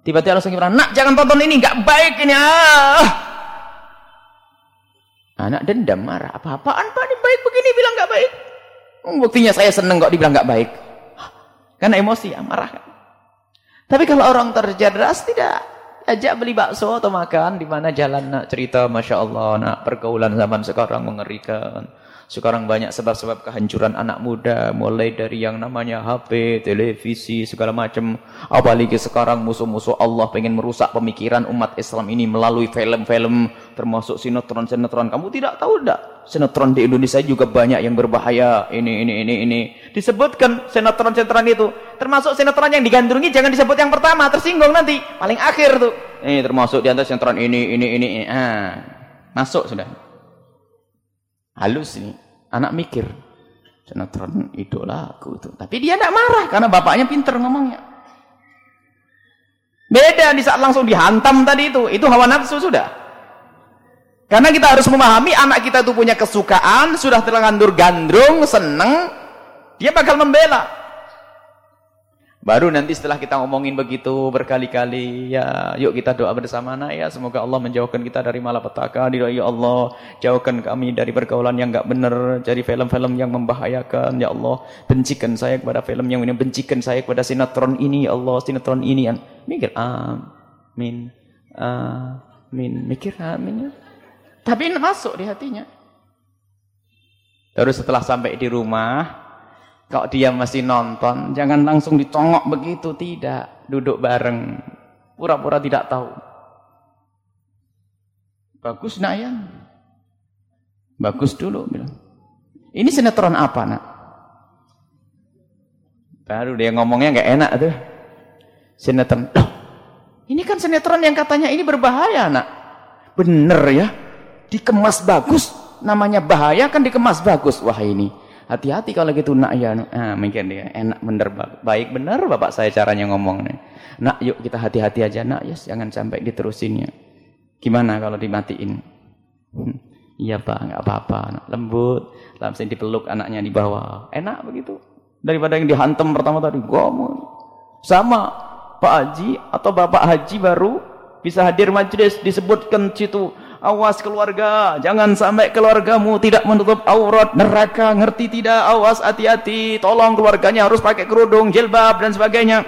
Tiba-tiba langsung bilang, nak jangan tonton ini. Enggak baik ini. Ah. Anak dendam marah. Apa-apaan pak ini baik begini bilang enggak baik. Buktinya saya seneng kok dibilang enggak baik. Karena emosi ya, marah. Tapi kalau orang terjadras tidak ajak beli bakso atau makan di mana jalan nak cerita Masya Allah nak pergaulan zaman sekarang mengerikan. Sekarang banyak sebab-sebab kehancuran anak muda, mulai dari yang namanya HP, televisi, segala macam. Apalagi sekarang musuh-musuh Allah pengen merusak pemikiran umat Islam ini melalui film-film, termasuk sinetron-sinetron. Kamu tidak tahu tidak? Sinetron di Indonesia juga banyak yang berbahaya. Ini, ini, ini, ini. Disebutkan sinetron-sinetron itu. Termasuk sinetron yang digandrungi, jangan disebut yang pertama, tersinggung nanti. Paling akhir tuh. Ini termasuk di antara sinetron ini, ini, ini. ini. Ah, masuk sudah halus ini. Anak mikir sinetron idolaku itu. Tapi dia tidak marah karena bapaknya pinter ngomongnya. Beda di saat langsung dihantam tadi itu. Itu hawa nafsu sudah. Karena kita harus memahami anak kita itu punya kesukaan sudah terlanjur gandrung seneng dia bakal membela Baru nanti setelah kita ngomongin begitu berkali-kali, ya yuk kita doa bersama anak ya. Semoga Allah menjauhkan kita dari malapetaka. Doa ya Allah, jauhkan kami dari pergaulan yang enggak benar, dari film-film yang membahayakan. Ya Allah, bencikan saya kepada film yang ini, bencikan saya kepada sinetron ini, ya Allah, sinetron ini. Mikir, amin, amin, mikir amin. Ya. Tapi masuk di hatinya. Terus setelah sampai di rumah, kalau dia masih nonton, jangan langsung ditongok begitu, tidak. Duduk bareng, pura-pura tidak tahu. Bagus nak ya. Bagus dulu bilang. Ini sinetron apa nak? Baru dia ngomongnya nggak enak tuh. Sinetron. Loh, ini kan sinetron yang katanya ini berbahaya nak. Bener ya. Dikemas bagus. Namanya bahaya kan dikemas bagus. Wah ini. Hati-hati kalau gitu nak ya. Ah, mungkin dia enak bener baik bener bapak saya caranya ngomong nih. Nak yuk kita hati-hati aja nak yes jangan sampai diterusin ya. Gimana kalau dimatiin? Hmm, iya pak, nggak apa-apa. Lembut, langsung dipeluk anaknya di bawah. Enak begitu. Daripada yang dihantam pertama tadi. Gomong. Sama Pak Haji atau Bapak Haji baru bisa hadir majlis disebutkan situ awas keluarga jangan sampai keluargamu tidak menutup aurat neraka. Ngerti tidak? Awas hati-hati. Tolong keluarganya harus pakai kerudung jilbab dan sebagainya.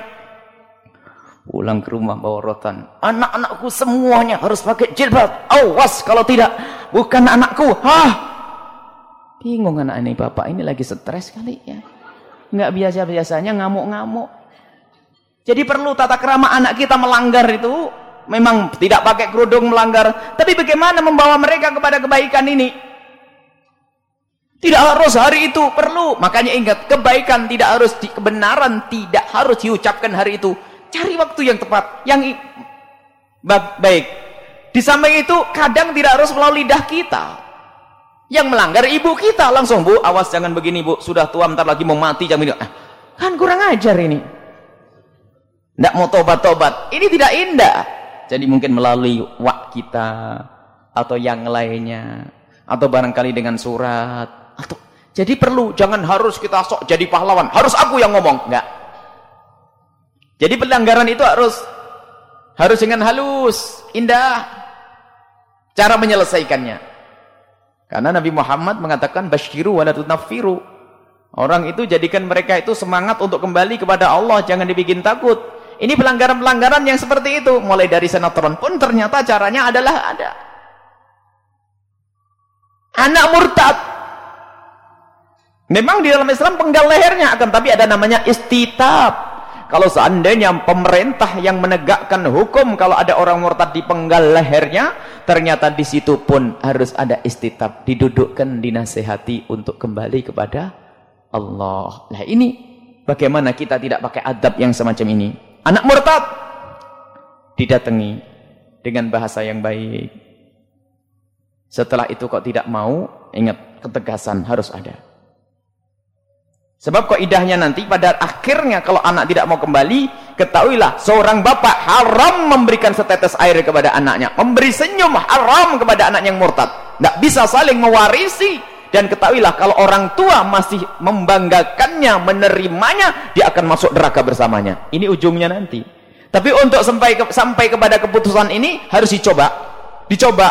Pulang ke rumah bawa rotan. Anak-anakku semuanya harus pakai jilbab. Awas kalau tidak. Bukan anakku. Hah? Bingung anak ini. Bapak ini lagi stres kali ya. Nggak biasa-biasanya ngamuk-ngamuk. Jadi perlu tata kerama anak kita melanggar itu memang tidak pakai kerudung melanggar tapi bagaimana membawa mereka kepada kebaikan ini tidak harus hari itu perlu makanya ingat kebaikan tidak harus di, kebenaran tidak harus diucapkan hari itu Cari waktu yang tepat, yang baik. Di samping itu kadang tidak harus melalui lidah kita. Yang melanggar ibu kita langsung, Bu, awas jangan begini, Bu. Sudah tua bentar lagi mau mati jangan begini. Ah, kan kurang ajar ini. Tidak mau tobat-tobat. Ini tidak indah. Jadi mungkin melalui wak kita atau yang lainnya atau barangkali dengan surat atau jadi perlu jangan harus kita sok jadi pahlawan harus aku yang ngomong enggak jadi pelanggaran itu harus harus dengan halus, indah cara menyelesaikannya. Karena Nabi Muhammad mengatakan basyiru wa Orang itu jadikan mereka itu semangat untuk kembali kepada Allah, jangan dibikin takut. Ini pelanggaran-pelanggaran yang seperti itu, mulai dari senatron pun ternyata caranya adalah ada. Anak murtad. Memang di dalam Islam penggal lehernya akan tapi ada namanya istitab. Kalau seandainya pemerintah yang menegakkan hukum kalau ada orang murtad dipenggal lehernya, ternyata di situ pun harus ada istitab, didudukkan, dinasehati untuk kembali kepada Allah. Nah ini bagaimana kita tidak pakai adab yang semacam ini? Anak murtad didatangi dengan bahasa yang baik. Setelah itu kok tidak mau, ingat ketegasan harus ada. Sebab idahnya nanti pada akhirnya kalau anak tidak mau kembali, ketahuilah seorang bapak haram memberikan setetes air kepada anaknya. Memberi senyum haram kepada anak yang murtad. Tidak bisa saling mewarisi. Dan ketahuilah kalau orang tua masih membanggakannya, menerimanya, dia akan masuk neraka bersamanya. Ini ujungnya nanti. Tapi untuk sampai ke, sampai kepada keputusan ini harus dicoba. Dicoba.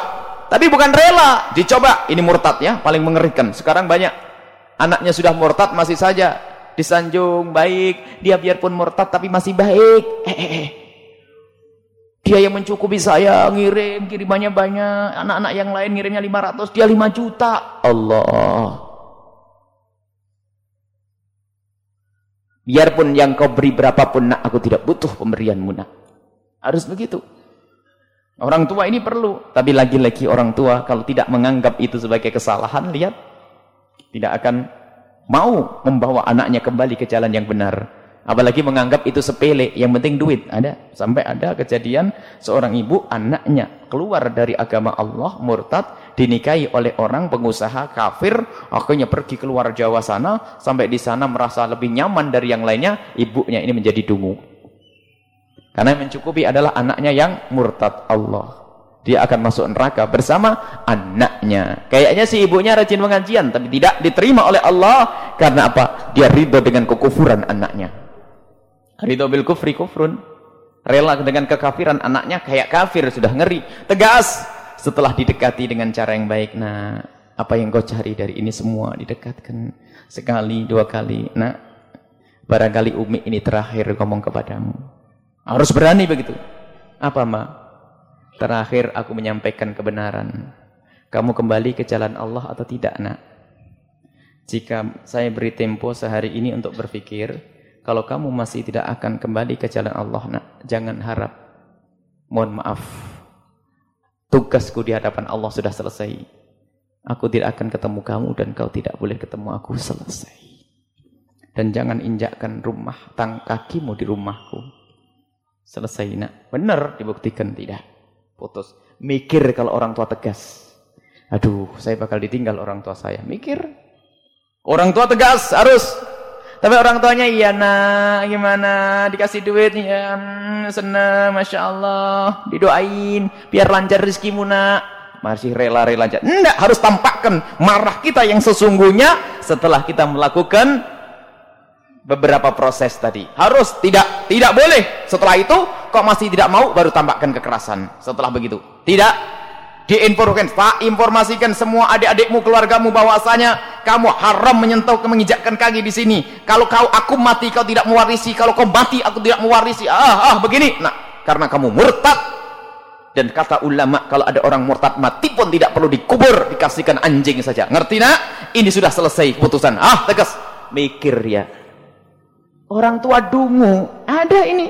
Tapi bukan rela, dicoba. Ini murtad ya, paling mengerikan. Sekarang banyak anaknya sudah murtad masih saja disanjung baik dia biarpun murtad tapi masih baik eh, eh, eh. Dia yang mencukupi saya ngirim kirimannya banyak. Anak-anak yang lain ngirimnya 500 dia 5 juta. Allah. Biarpun yang kau beri berapapun nak aku tidak butuh pemberianmu nak. Harus begitu. Orang tua ini perlu. Tapi lagi-lagi orang tua kalau tidak menganggap itu sebagai kesalahan lihat tidak akan mau membawa anaknya kembali ke jalan yang benar apalagi menganggap itu sepele yang penting duit ada sampai ada kejadian seorang ibu anaknya keluar dari agama Allah murtad dinikahi oleh orang pengusaha kafir akhirnya pergi keluar Jawa sana sampai di sana merasa lebih nyaman dari yang lainnya ibunya ini menjadi dungu karena yang mencukupi adalah anaknya yang murtad Allah dia akan masuk neraka bersama anaknya. Kayaknya si ibunya rajin pengajian tapi tidak diterima oleh Allah karena apa? Dia ridho dengan kekufuran anaknya. Ridho bil kufri kufrun. Rela dengan kekafiran anaknya kayak kafir sudah ngeri. Tegas setelah didekati dengan cara yang baik. Nah, apa yang kau cari dari ini semua didekatkan sekali, dua kali. Nah, barangkali Umi ini terakhir ngomong kepadamu. Harus berani begitu. Apa, Ma? Terakhir aku menyampaikan kebenaran. Kamu kembali ke jalan Allah atau tidak, nak? Jika saya beri tempo sehari ini untuk berpikir, kalau kamu masih tidak akan kembali ke jalan Allah, nak, jangan harap. Mohon maaf. Tugasku di hadapan Allah sudah selesai. Aku tidak akan ketemu kamu dan kau tidak boleh ketemu aku selesai. Dan jangan injakkan rumah tang kakimu di rumahku. Selesai nak. Benar dibuktikan tidak. Putus. Mikir kalau orang tua tegas. Aduh, saya bakal ditinggal orang tua saya. Mikir. Orang tua tegas harus tapi orang tuanya iya nak, gimana dikasih duit ya hmm, senang, masya Allah, didoain biar lancar rezekimu nak. Masih rela-rela aja. Enggak, harus tampakkan marah kita yang sesungguhnya setelah kita melakukan beberapa proses tadi. Harus tidak tidak boleh. Setelah itu kok masih tidak mau baru tampakkan kekerasan. Setelah begitu. Tidak diinformasikan, tak informasikan semua adik-adikmu, keluargamu bahwasanya kamu haram menyentuh, menginjakkan kaki di sini. Kalau kau aku mati, kau tidak mewarisi. Kalau kau mati, aku tidak mewarisi. Ah, ah, begini. Nah, karena kamu murtad. Dan kata ulama, kalau ada orang murtad mati pun tidak perlu dikubur, dikasihkan anjing saja. Ngerti nak? Ini sudah selesai putusan. Ah, tegas. Mikir ya. Orang tua dungu, ada ini.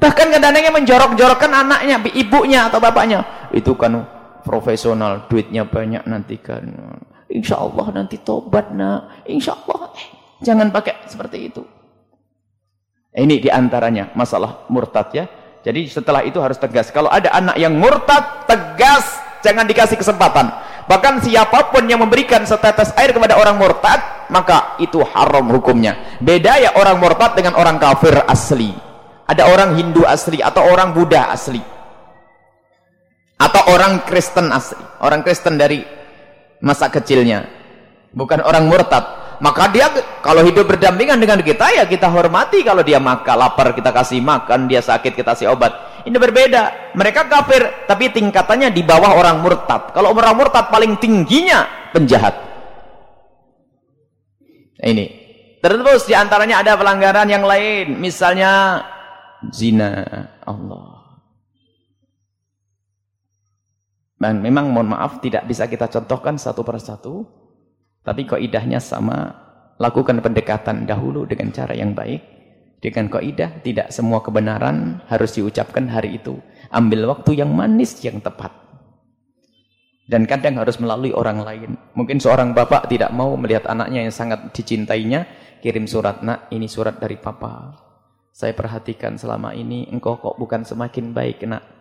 Bahkan kadang-kadang menjorok-jorokkan anaknya, ibunya atau bapaknya. Itu kan profesional, duitnya banyak nanti kan. Insya Allah nanti tobat nak. Insya Allah. Eh, jangan pakai seperti itu. Ini di antaranya masalah murtad ya. Jadi setelah itu harus tegas. Kalau ada anak yang murtad, tegas. Jangan dikasih kesempatan. Bahkan siapa pun yang memberikan setetes air kepada orang murtad, maka itu haram hukumnya. Beda ya orang murtad dengan orang kafir asli. Ada orang Hindu asli atau orang Buddha asli atau orang Kristen asli. Orang Kristen dari masa kecilnya. Bukan orang murtad. Maka dia kalau hidup berdampingan dengan kita ya kita hormati kalau dia makan lapar kita kasih makan dia sakit kita kasih obat. Ini berbeda. Mereka kafir tapi tingkatannya di bawah orang murtad. Kalau orang murtad paling tingginya penjahat. Nah, ini. Terus di antaranya ada pelanggaran yang lain. Misalnya zina. Allah Dan memang mohon maaf tidak bisa kita contohkan satu persatu, tapi kaidahnya sama. Lakukan pendekatan dahulu dengan cara yang baik. Dengan kaidah tidak semua kebenaran harus diucapkan hari itu. Ambil waktu yang manis yang tepat. Dan kadang harus melalui orang lain. Mungkin seorang bapak tidak mau melihat anaknya yang sangat dicintainya, kirim surat, nak ini surat dari papa. Saya perhatikan selama ini engkau kok bukan semakin baik nak.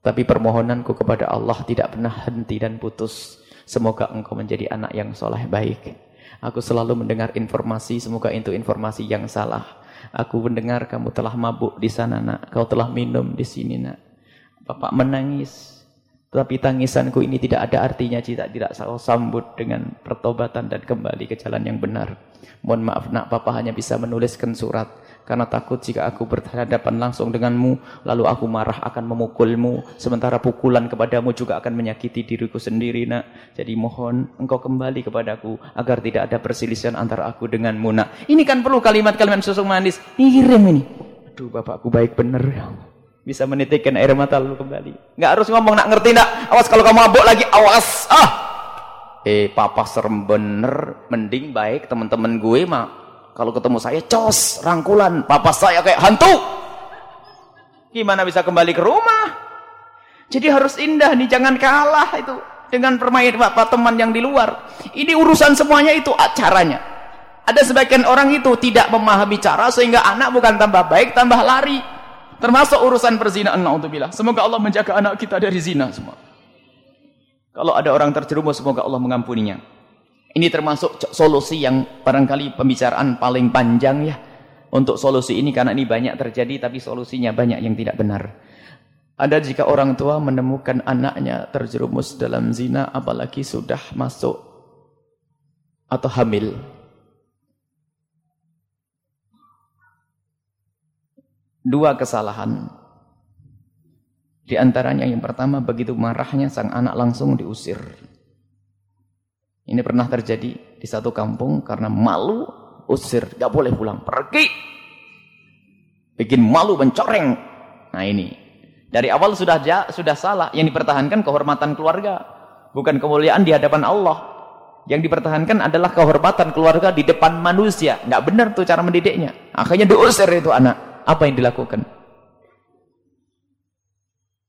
Tapi permohonanku kepada Allah tidak pernah henti dan putus. Semoga engkau menjadi anak yang soleh baik. Aku selalu mendengar informasi, semoga itu informasi yang salah. Aku mendengar kamu telah mabuk di sana nak, kau telah minum di sini nak. Bapak menangis, tapi tangisanku ini tidak ada artinya jika tidak saya sambut dengan pertobatan dan kembali ke jalan yang benar. Mohon maaf nak, Bapak hanya bisa menuliskan surat karena takut jika aku berhadapan langsung denganmu lalu aku marah akan memukulmu. Sementara pukulan kepadamu juga akan menyakiti diriku sendiri nak. Jadi mohon engkau kembali kepadaku agar tidak ada perselisihan antara aku denganmu nak. Ini kan perlu kalimat-kalimat susu manis. Ngirim ini. Aduh bapakku baik bener. Bisa menitikkan air mata lalu kembali. Nggak harus ngomong nak. Ngerti nak? Awas kalau kamu mabuk lagi. Awas. Ah. Eh papa serem bener. Mending baik teman-teman gue mah kalau ketemu saya, cos, rangkulan. Papa saya kayak hantu. Gimana bisa kembali ke rumah? Jadi harus indah nih, jangan kalah itu. Dengan permainan bapak teman yang di luar. Ini urusan semuanya itu acaranya. Ada sebagian orang itu tidak memahami cara sehingga anak bukan tambah baik, tambah lari. Termasuk urusan perzinaan, na'udzubillah. Semoga Allah menjaga anak kita dari zina semua. Kalau ada orang terjerumus, semoga Allah mengampuninya. Ini termasuk solusi yang barangkali pembicaraan paling panjang ya. Untuk solusi ini karena ini banyak terjadi tapi solusinya banyak yang tidak benar. Ada jika orang tua menemukan anaknya terjerumus dalam zina apalagi sudah masuk atau hamil. Dua kesalahan. Di antaranya yang pertama begitu marahnya sang anak langsung diusir. Ini pernah terjadi di satu kampung karena malu usir, gak boleh pulang, pergi. Bikin malu mencoreng. Nah ini dari awal sudah sudah salah. Yang dipertahankan kehormatan keluarga, bukan kemuliaan di hadapan Allah. Yang dipertahankan adalah kehormatan keluarga di depan manusia. Nggak benar tuh cara mendidiknya. Akhirnya diusir itu anak. Apa yang dilakukan?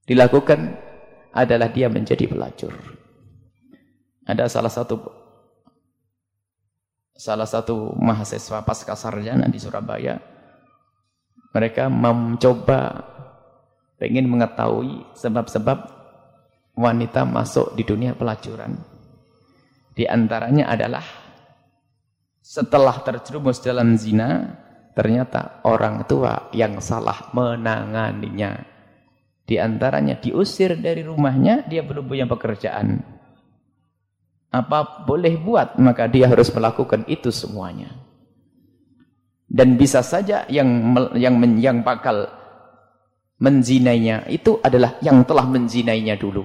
Dilakukan adalah dia menjadi pelacur. Ada salah satu salah satu mahasiswa pasca sarjana di Surabaya. Mereka mencoba pengen mengetahui sebab-sebab wanita masuk di dunia pelacuran. Di antaranya adalah setelah terjerumus dalam zina, ternyata orang tua yang salah menanganinya. Di antaranya diusir dari rumahnya, dia belum punya pekerjaan. Apa boleh buat, maka dia harus melakukan itu semuanya. Dan bisa saja yang yang yang bakal menzinainya itu adalah yang telah menzinainya dulu.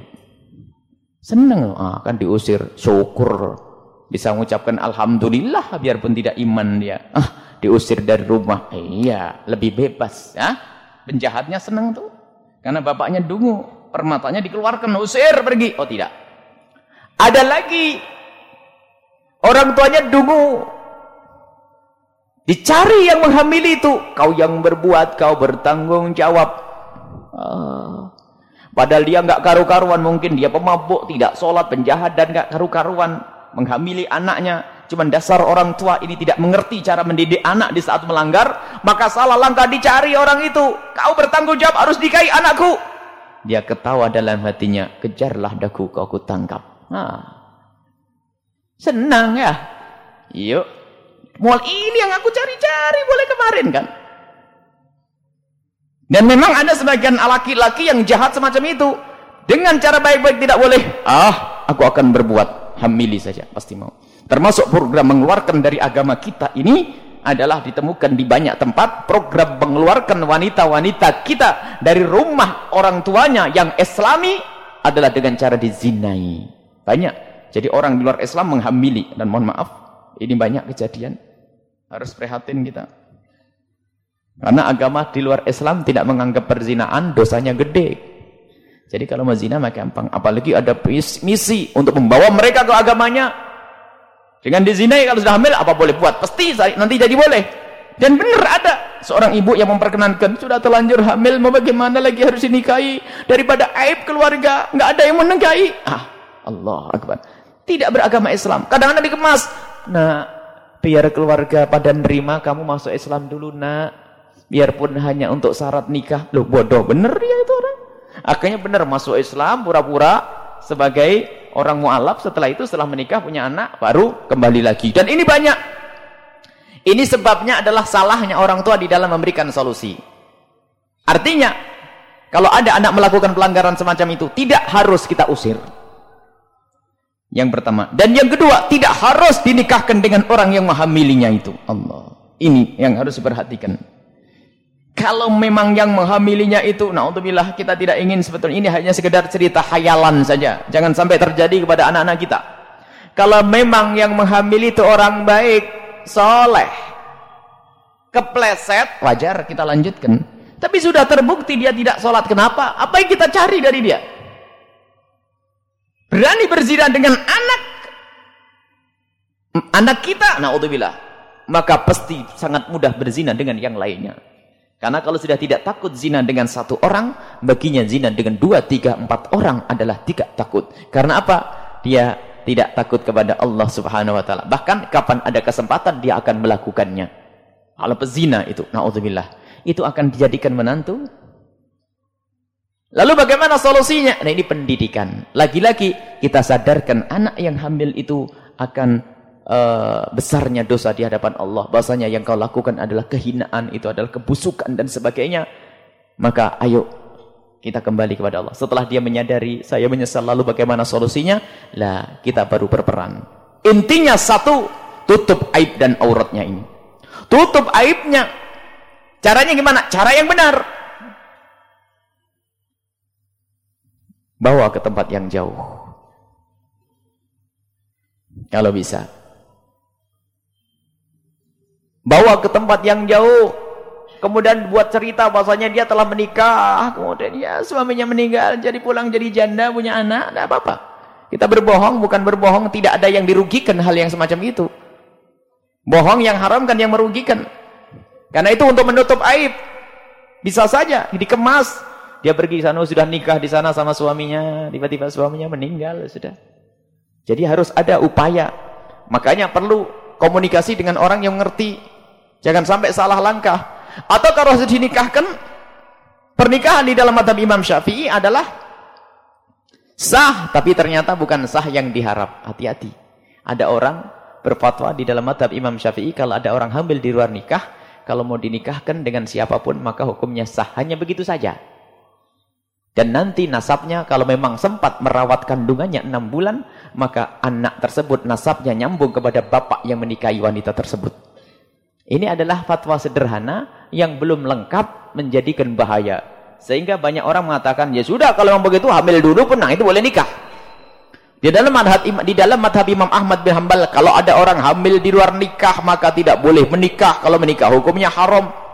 Senang, ah, kan diusir, syukur. Bisa mengucapkan Alhamdulillah biarpun tidak iman dia. Ah, diusir dari rumah. Iya, lebih bebas. Ya. Penjahatnya senang tuh. Karena bapaknya dungu, permatanya dikeluarkan, usir pergi. Oh tidak. Ada lagi orang tuanya dungu. Dicari yang menghamili itu. Kau yang berbuat, kau bertanggung jawab. Uh, padahal dia nggak karu-karuan mungkin dia pemabuk, tidak sholat, penjahat dan nggak karu-karuan menghamili anaknya. Cuman dasar orang tua ini tidak mengerti cara mendidik anak di saat melanggar, maka salah langkah dicari orang itu. Kau bertanggung jawab harus dikai anakku. Dia ketawa dalam hatinya, kejarlah daku kau kutangkap. Nah. Senang ya? Yuk. Mual ini yang aku cari-cari boleh kemarin kan? Dan memang ada sebagian laki-laki yang jahat semacam itu. Dengan cara baik-baik tidak boleh. Ah, aku akan berbuat. Hamili saja, pasti mau. Termasuk program mengeluarkan dari agama kita ini adalah ditemukan di banyak tempat program mengeluarkan wanita-wanita kita dari rumah orang tuanya yang islami adalah dengan cara dizinai. Banyak. Jadi orang di luar Islam menghamili dan mohon maaf, ini banyak kejadian. Harus prihatin kita. Karena agama di luar Islam tidak menganggap perzinaan dosanya gede. Jadi kalau mau zina maka gampang. Apalagi ada misi untuk membawa mereka ke agamanya. Dengan dizinai kalau sudah hamil apa boleh buat? Pasti nanti jadi boleh. Dan benar ada seorang ibu yang memperkenankan sudah terlanjur hamil mau bagaimana lagi harus dinikahi daripada aib keluarga nggak ada yang menikahi. Ah, Allah akbar. Tidak beragama Islam. Kadang-kadang dikemas. Nah, biar keluarga pada nerima kamu masuk Islam dulu, Nak. Biarpun hanya untuk syarat nikah. Loh, bodoh bener ya itu orang. Akhirnya benar masuk Islam pura-pura sebagai orang mualaf setelah itu setelah menikah punya anak baru kembali lagi dan ini banyak ini sebabnya adalah salahnya orang tua di dalam memberikan solusi artinya kalau ada anak melakukan pelanggaran semacam itu tidak harus kita usir yang pertama dan yang kedua tidak harus dinikahkan dengan orang yang menghamilinya itu Allah ini yang harus diperhatikan kalau memang yang menghamilinya itu, naudzubillah kita tidak ingin sebetulnya ini hanya sekedar cerita hayalan saja. Jangan sampai terjadi kepada anak-anak kita. Kalau memang yang menghamili itu orang baik, soleh, kepleset, wajar kita lanjutkan. Tapi sudah terbukti dia tidak sholat. Kenapa? Apa yang kita cari dari dia? Berani berzina dengan anak anak kita, naudzubillah. Maka pasti sangat mudah berzina dengan yang lainnya. Karena kalau sudah tidak takut zina dengan satu orang, baginya zina dengan dua, tiga, empat orang adalah tidak takut. Karena apa? Dia tidak takut kepada Allah subhanahu wa ta'ala. Bahkan kapan ada kesempatan, dia akan melakukannya. Kalau pezina itu, na'udzubillah. Itu akan dijadikan menantu. Lalu bagaimana solusinya? Nah ini pendidikan. Lagi-lagi kita sadarkan anak yang hamil itu akan uh, besarnya dosa di hadapan Allah. Bahasanya yang kau lakukan adalah kehinaan, itu adalah kebusukan dan sebagainya. Maka ayo kita kembali kepada Allah. Setelah dia menyadari, saya menyesal lalu bagaimana solusinya? Lah, kita baru berperan. Intinya satu, tutup aib dan auratnya ini. Tutup aibnya. Caranya gimana? Cara yang benar. Bawa ke tempat yang jauh. Kalau bisa. Bawa ke tempat yang jauh. Kemudian buat cerita bahasanya dia telah menikah. Kemudian ya suaminya meninggal. Jadi pulang jadi janda punya anak. Tidak apa-apa. Kita berbohong bukan berbohong. Tidak ada yang dirugikan hal yang semacam itu. Bohong yang haram kan yang merugikan. Karena itu untuk menutup aib. Bisa saja dikemas. Dia pergi sana sudah nikah di sana sama suaminya, tiba-tiba suaminya meninggal sudah. Jadi harus ada upaya. Makanya perlu komunikasi dengan orang yang mengerti. Jangan sampai salah langkah. Atau kalau sudah dinikahkan, pernikahan di dalam madhab Imam Syafi'i adalah sah, tapi ternyata bukan sah yang diharap. Hati-hati. Ada orang berfatwa di dalam madhab Imam Syafi'i, kalau ada orang hamil di luar nikah, kalau mau dinikahkan dengan siapa pun, maka hukumnya sah. Hanya begitu saja. Dan nanti nasabnya kalau memang sempat merawat kandungannya enam bulan, maka anak tersebut nasabnya nyambung kepada bapak yang menikahi wanita tersebut. Ini adalah fatwa sederhana yang belum lengkap menjadikan bahaya. Sehingga banyak orang mengatakan, ya sudah kalau memang begitu hamil dulu penang itu boleh nikah. Di dalam madhab, di dalam madhab Imam Ahmad bin Hanbal, kalau ada orang hamil di luar nikah, maka tidak boleh menikah. Kalau menikah hukumnya haram.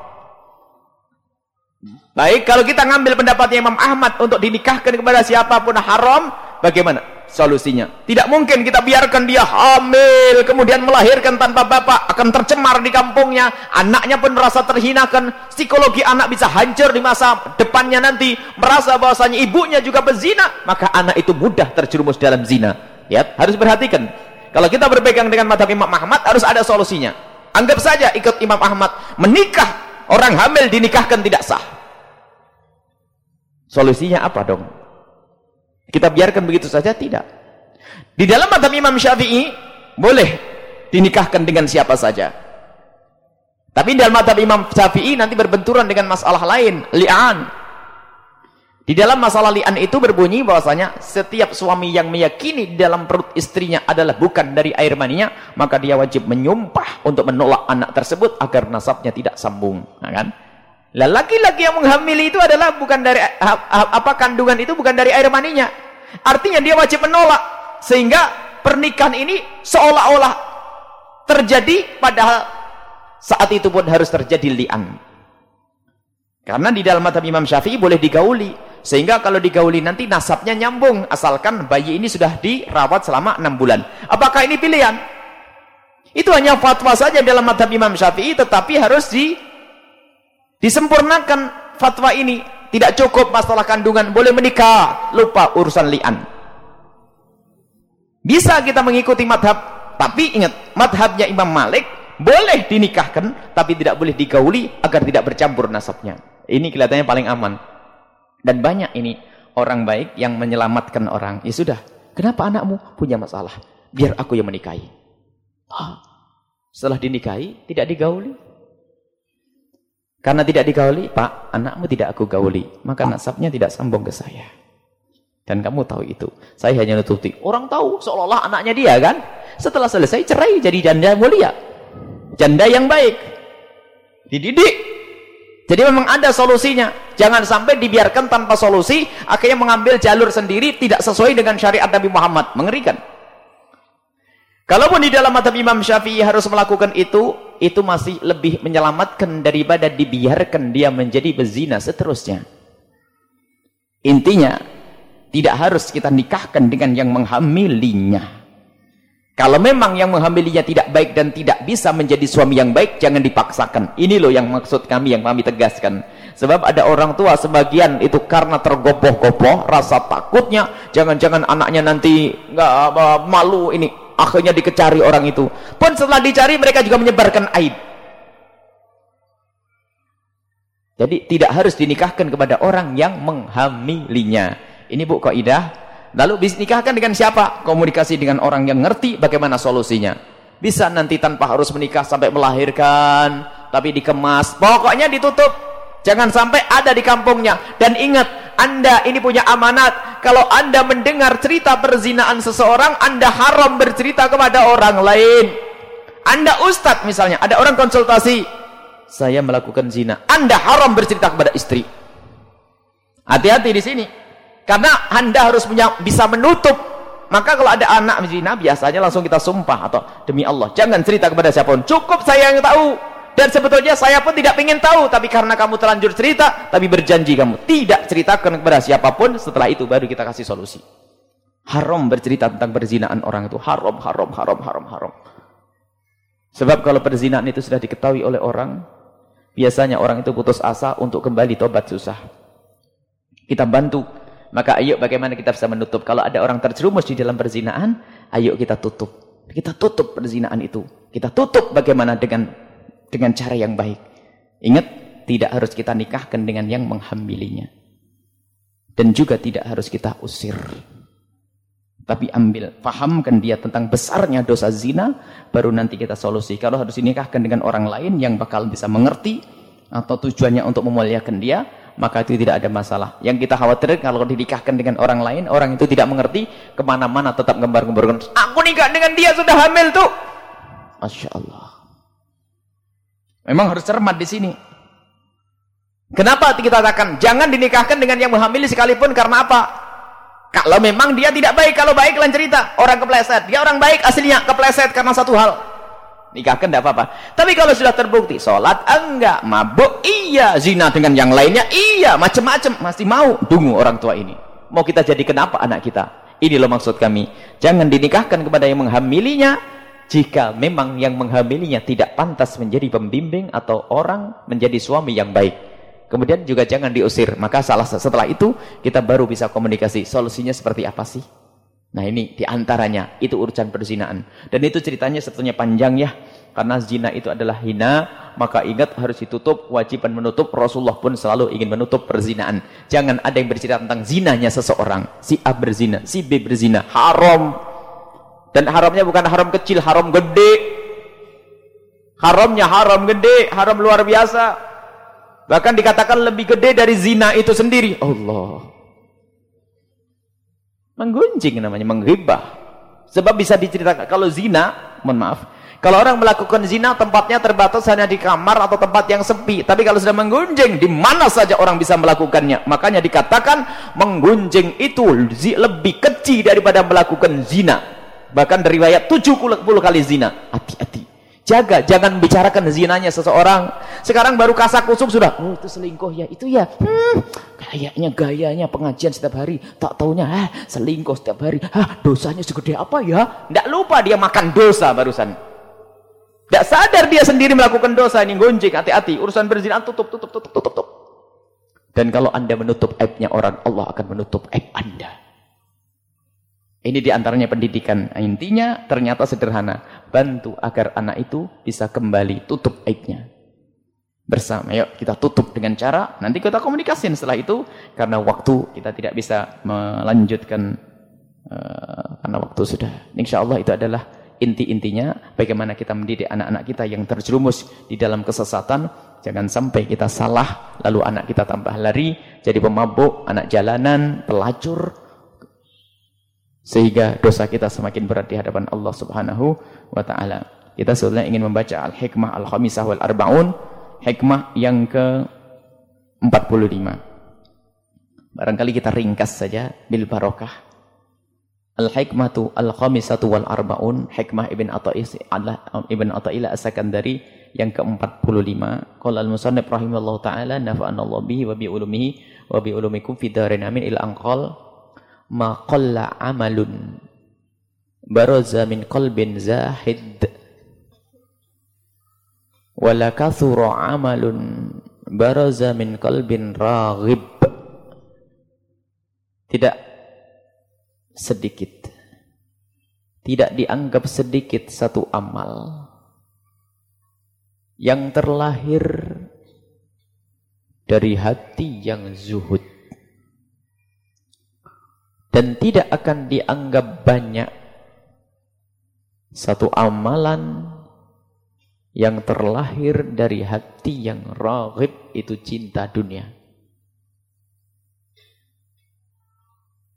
Baik, kalau kita ngambil pendapatnya Imam Ahmad untuk dinikahkan kepada siapa pun haram, bagaimana solusinya? Tidak mungkin kita biarkan dia hamil, kemudian melahirkan tanpa bapak, akan tercemar di kampungnya, anaknya pun merasa terhinakan, psikologi anak bisa hancur di masa depannya nanti, merasa bahwasanya ibunya juga berzina, maka anak itu mudah terjerumus dalam zina. Ya, harus perhatikan. Kalau kita berpegang dengan mata Imam Ahmad, harus ada solusinya. Anggap saja ikut Imam Ahmad, menikah, orang hamil dinikahkan tidak sah. Solusinya apa dong? Kita biarkan begitu saja? Tidak. Di dalam madhab Imam Syafi'i, boleh dinikahkan dengan siapa saja. Tapi dalam madhab Imam Syafi'i nanti berbenturan dengan masalah lain, li'an. Di dalam masalah li'an itu berbunyi bahwasanya setiap suami yang meyakini dalam perut istrinya adalah bukan dari air maninya, maka dia wajib menyumpah untuk menolak anak tersebut agar nasabnya tidak sambung. Nah, kan? Lah laki-laki yang menghamili itu adalah bukan dari apa kandungan itu bukan dari air maninya. Artinya dia wajib menolak sehingga pernikahan ini seolah-olah terjadi padahal saat itu pun harus terjadi li'an. Karena di dalam mata Imam Syafi'i boleh digauli sehingga kalau digauli nanti nasabnya nyambung asalkan bayi ini sudah dirawat selama enam bulan. Apakah ini pilihan? Itu hanya fatwa saja dalam mata Imam Syafi'i tetapi harus di Disempurnakan fatwa ini. Tidak cukup masalah kandungan. Boleh menikah. Lupa urusan li'an. Bisa kita mengikuti madhab. Tapi ingat. Madhabnya Imam Malik. Boleh dinikahkan. Tapi tidak boleh digauli. Agar tidak bercampur nasabnya. Ini kelihatannya paling aman. Dan banyak ini. Orang baik yang menyelamatkan orang. Ya sudah. Kenapa anakmu punya masalah? Biar aku yang menikahi. Ah. Setelah dinikahi. Tidak digauli. Karena tidak digauli, Pak, anakmu tidak aku gauli. Maka nasabnya tidak sambung ke saya. Dan kamu tahu itu. Saya hanya nutupi. Orang tahu seolah-olah anaknya dia kan. Setelah selesai cerai jadi janda mulia. Janda yang baik. Dididik. Jadi memang ada solusinya. Jangan sampai dibiarkan tanpa solusi. Akhirnya mengambil jalur sendiri tidak sesuai dengan syariat Nabi Muhammad. Mengerikan. Kalaupun di dalam mata Imam Syafi'i harus melakukan itu, itu masih lebih menyelamatkan daripada dibiarkan dia menjadi bezina seterusnya. Intinya, tidak harus kita nikahkan dengan yang menghamilinya. Kalau memang yang menghamilinya tidak baik dan tidak bisa menjadi suami yang baik, jangan dipaksakan. Ini loh yang maksud kami, yang kami tegaskan. Sebab ada orang tua sebagian itu karena tergopoh-gopoh, rasa takutnya, jangan-jangan anaknya nanti nggak malu ini akhirnya dikecari orang itu. Pun setelah dicari mereka juga menyebarkan aib. Jadi tidak harus dinikahkan kepada orang yang menghamilinya. Ini bu kaidah. Lalu bisa nikahkan dengan siapa? Komunikasi dengan orang yang ngerti bagaimana solusinya. Bisa nanti tanpa harus menikah sampai melahirkan tapi dikemas. Pokoknya ditutup jangan sampai ada di kampungnya dan ingat anda ini punya amanat. Kalau Anda mendengar cerita perzinaan seseorang, Anda haram bercerita kepada orang lain. Anda ustadz misalnya, ada orang konsultasi, saya melakukan zina. Anda haram bercerita kepada istri. Hati-hati di sini. Karena Anda harus punya, bisa menutup. Maka kalau ada anak zina, biasanya langsung kita sumpah atau demi Allah, jangan cerita kepada siapa pun. Cukup saya yang tahu. Dan sebetulnya saya pun tidak ingin tahu, tapi karena kamu terlanjur cerita, tapi berjanji kamu tidak ceritakan kepada siapa pun, setelah itu baru kita kasih solusi. Haram bercerita tentang perzinaan orang itu. Haram, haram, haram, haram, haram. Sebab kalau perzinaan itu sudah diketahui oleh orang, biasanya orang itu putus asa untuk kembali tobat susah. Kita bantu. Maka ayo bagaimana kita bisa menutup. Kalau ada orang terjerumus di dalam perzinaan, ayo kita tutup. Kita tutup perzinaan itu. Kita tutup bagaimana dengan dengan cara yang baik. Ingat, tidak harus kita nikahkan dengan yang menghamilinya. Dan juga tidak harus kita usir. Tapi ambil, pahamkan dia tentang besarnya dosa zina, baru nanti kita solusi. Kalau harus dinikahkan dengan orang lain yang bakal bisa mengerti, atau tujuannya untuk memuliakan dia, maka itu tidak ada masalah. Yang kita khawatir kalau dinikahkan dengan orang lain, orang itu tidak mengerti, ke mana-mana tetap gembar-gembar. Aku nikah dengan dia sudah hamil tuh. Masya Allah. Memang harus cermat di sini. Kenapa kita katakan jangan dinikahkan dengan yang menghamili sekalipun karena apa? Kalau memang dia tidak baik, kalau baik lain cerita. Orang kepleset, dia orang baik aslinya kepleset karena satu hal. Nikahkan tidak apa-apa. Tapi kalau sudah terbukti, sholat enggak, mabuk iya, zina dengan yang lainnya iya, macam-macam masih mau. Dungu orang tua ini. Mau kita jadi kenapa anak kita? Ini loh maksud kami. Jangan dinikahkan kepada yang menghamilinya, jika memang yang menghamilinya tidak pantas menjadi pembimbing atau orang menjadi suami yang baik. Kemudian juga jangan diusir. Maka salah setelah itu kita baru bisa komunikasi. Solusinya seperti apa sih? Nah ini di antaranya itu urusan perzinaan. Dan itu ceritanya sebetulnya panjang ya. Karena zina itu adalah hina, maka ingat harus ditutup, wajiban menutup. Rasulullah pun selalu ingin menutup perzinaan. Jangan ada yang bercerita tentang zinanya seseorang. Si A berzina, si B berzina. Haram. Dan haramnya bukan haram kecil, haram gede. Haramnya haram gede, haram luar biasa. Bahkan dikatakan lebih gede dari zina itu sendiri. Allah. Menggunjing namanya, menghibah. Sebab bisa diceritakan, kalau zina, mohon maaf, kalau orang melakukan zina, tempatnya terbatas hanya di kamar atau tempat yang sepi. Tapi kalau sudah menggunjing, di mana saja orang bisa melakukannya. Makanya dikatakan, menggunjing itu lebih kecil daripada melakukan zina. Bahkan dari riwayat 70 kali zina. Hati-hati. Jaga, jangan bicarakan zinanya seseorang. Sekarang baru kasak kusuk sudah. Oh, itu selingkuh ya, itu ya. Hmm, kayaknya gayanya pengajian setiap hari. Tak taunya, ah, selingkuh setiap hari. Ah, dosanya segede apa ya? Tidak lupa dia makan dosa barusan. Tidak sadar dia sendiri melakukan dosa ini gonjek. Hati-hati, urusan berzina tutup, tutup, tutup, tutup, tutup. Dan kalau anda menutup aibnya orang, Allah akan menutup aib anda. Ini di antaranya pendidikan. Intinya ternyata sederhana. Bantu agar anak itu bisa kembali tutup aibnya. Bersama. Yuk kita tutup dengan cara. Nanti kita komunikasiin setelah itu. Karena waktu kita tidak bisa melanjutkan. Uh, karena waktu sudah. Insya Allah itu adalah inti-intinya. Bagaimana kita mendidik anak-anak kita yang terjerumus di dalam kesesatan. Jangan sampai kita salah. Lalu anak kita tambah lari. Jadi pemabuk, anak jalanan, pelacur sehingga dosa kita semakin berat di hadapan Allah Subhanahu wa taala. Kita sebetulnya ingin membaca Al-Hikmah Al-Khamisah wal Arbaun, hikmah yang ke-45. Barangkali kita ringkas saja bil barokah. Al-Hikmatu Al-Khamisatu wal Arbaun, hikmah Ibn Athaillah Ibn Athaillah As-Sakandari yang ke-45. Qala al-musannif rahimallahu taala nafa'ana Allah bihi wa bi ulumihi wa bi ulumikum fi darin amin ila anqal ma qalla amalun. Baraza min qalbin zahid. Wala kathura amalun. Baraza min qalbin raghib. Tidak sedikit. Tidak dianggap sedikit satu amal. Yang terlahir dari hati yang zuhud dan tidak akan dianggap banyak satu amalan yang terlahir dari hati yang raghib itu cinta dunia.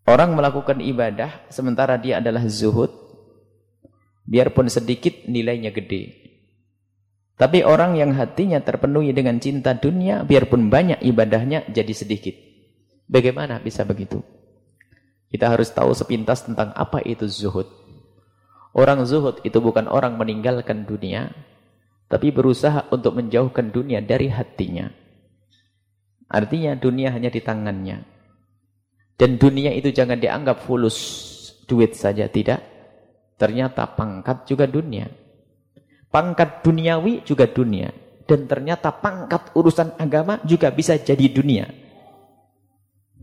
Orang melakukan ibadah sementara dia adalah zuhud, biarpun sedikit nilainya gede. Tapi orang yang hatinya terpenuhi dengan cinta dunia, biarpun banyak ibadahnya jadi sedikit. Bagaimana bisa begitu? Kita harus tahu sepintas tentang apa itu zuhud. Orang zuhud itu bukan orang meninggalkan dunia, tapi berusaha untuk menjauhkan dunia dari hatinya. Artinya dunia hanya di tangannya. Dan dunia itu jangan dianggap fulus duit saja, tidak. Ternyata pangkat juga dunia. Pangkat duniawi juga dunia. Dan ternyata pangkat urusan agama juga bisa jadi dunia.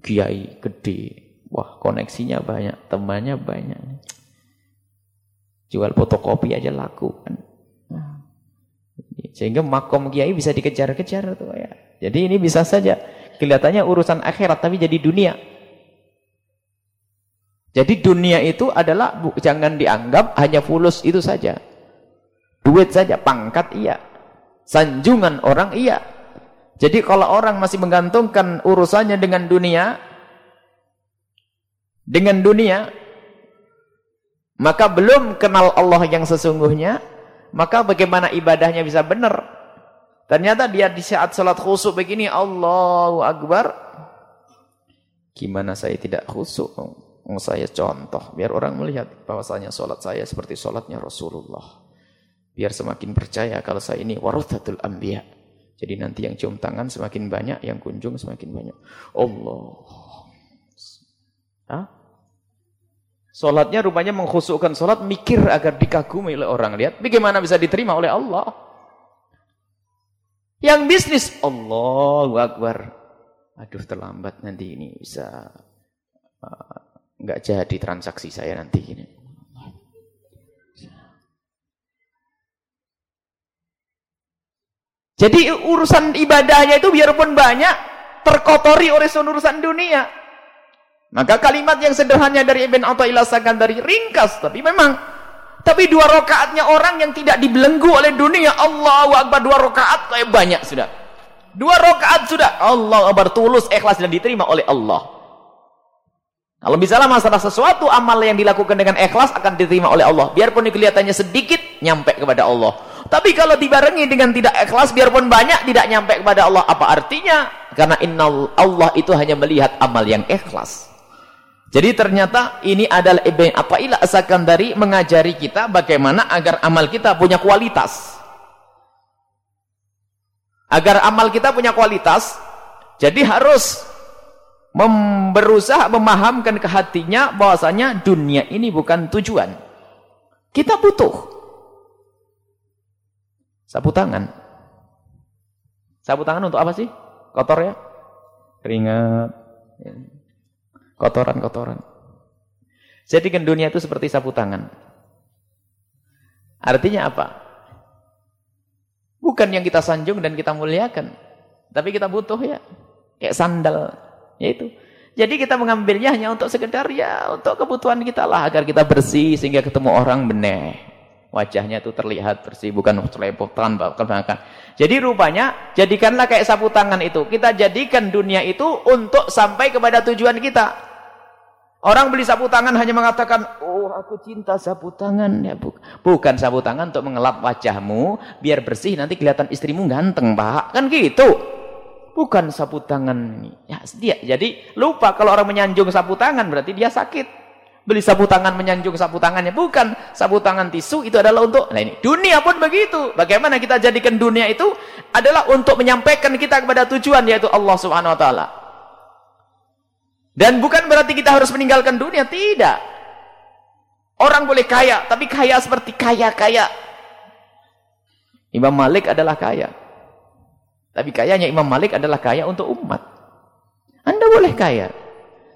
kiai gede. Wah, koneksinya banyak, temannya banyak. Jual fotokopi aja laku kan. Nah, sehingga makom kiai bisa dikejar-kejar tuh ya. Jadi ini bisa saja kelihatannya urusan akhirat tapi jadi dunia. Jadi dunia itu adalah jangan dianggap hanya fulus itu saja. Duit saja, pangkat iya. Sanjungan orang iya. Jadi kalau orang masih menggantungkan urusannya dengan dunia, dengan dunia, maka belum kenal Allah yang sesungguhnya, maka bagaimana ibadahnya bisa benar? Ternyata dia di saat salat khusyuk begini, Allahu Akbar. Gimana saya tidak khusyuk? Oh, saya contoh, biar orang melihat bahwasanya salat saya seperti salatnya Rasulullah. Biar semakin percaya kalau saya ini warathatul anbiya. Jadi nanti yang cium tangan semakin banyak, yang kunjung semakin banyak. Allah. Hah? Solatnya rupanya mengkhusukkan solat, mikir agar dikagumi oleh orang. Lihat, bagaimana bisa diterima oleh Allah. Yang bisnis, Allahu Akbar. Aduh terlambat nanti ini bisa uh, nggak uh, jadi transaksi saya nanti ini. Jadi urusan ibadahnya itu biarpun banyak terkotori oleh urusan dunia. Maka kalimat yang sederhana dari Ibn Atta'illah dari ringkas tapi memang tapi dua rakaatnya orang yang tidak dibelenggu oleh dunia Allahu Akbar dua rakaat kayak banyak sudah. Dua rakaat sudah Allah Akbar tulus ikhlas dan diterima oleh Allah. Kalau misalnya masalah sesuatu amal yang dilakukan dengan ikhlas akan diterima oleh Allah. Biarpun kelihatannya sedikit nyampe kepada Allah. Tapi kalau dibarengi dengan tidak ikhlas, biarpun banyak tidak nyampe kepada Allah. Apa artinya? Karena inna Allah itu hanya melihat amal yang ikhlas. Jadi ternyata ini adalah Ibn Atta'illah dari mengajari kita bagaimana agar amal kita punya kualitas. Agar amal kita punya kualitas, jadi harus berusaha memahamkan ke hatinya bahwasanya dunia ini bukan tujuan. Kita butuh Sapu tangan. Sapu tangan untuk apa sih? Kotor ya? Keringat. Kotoran-kotoran. Jadi kan dunia itu seperti sapu tangan. Artinya apa? Bukan yang kita sanjung dan kita muliakan. Tapi kita butuh ya. Kayak sandal. Yaitu. Jadi kita mengambilnya hanya untuk sekedar ya. Untuk kebutuhan kita lah. Agar kita bersih sehingga ketemu orang benih wajahnya itu terlihat bersih bukan selepotan bahkan jadi rupanya jadikanlah kayak sapu tangan itu kita jadikan dunia itu untuk sampai kepada tujuan kita orang beli sapu tangan hanya mengatakan oh aku cinta sapu tangan. Ya bukan sapu tangan untuk mengelap wajahmu biar bersih nanti kelihatan istrimu ganteng pak. Kan gitu? Bukan sapu tangan. Ya dia jadi lupa kalau orang menyanjung sapu tangan berarti dia sakit. Beli sapu tangan menyanjung sapu tangannya bukan. Sapu tangan tisu itu adalah untuk nah ini dunia pun begitu. Bagaimana kita jadikan dunia itu adalah untuk menyampaikan kita kepada tujuan yaitu Allah Subhanahu wa taala dan bukan berarti kita harus meninggalkan dunia tidak orang boleh kaya tapi kaya seperti kaya-kaya Imam Malik adalah kaya tapi kayanya Imam Malik adalah kaya untuk umat anda boleh kaya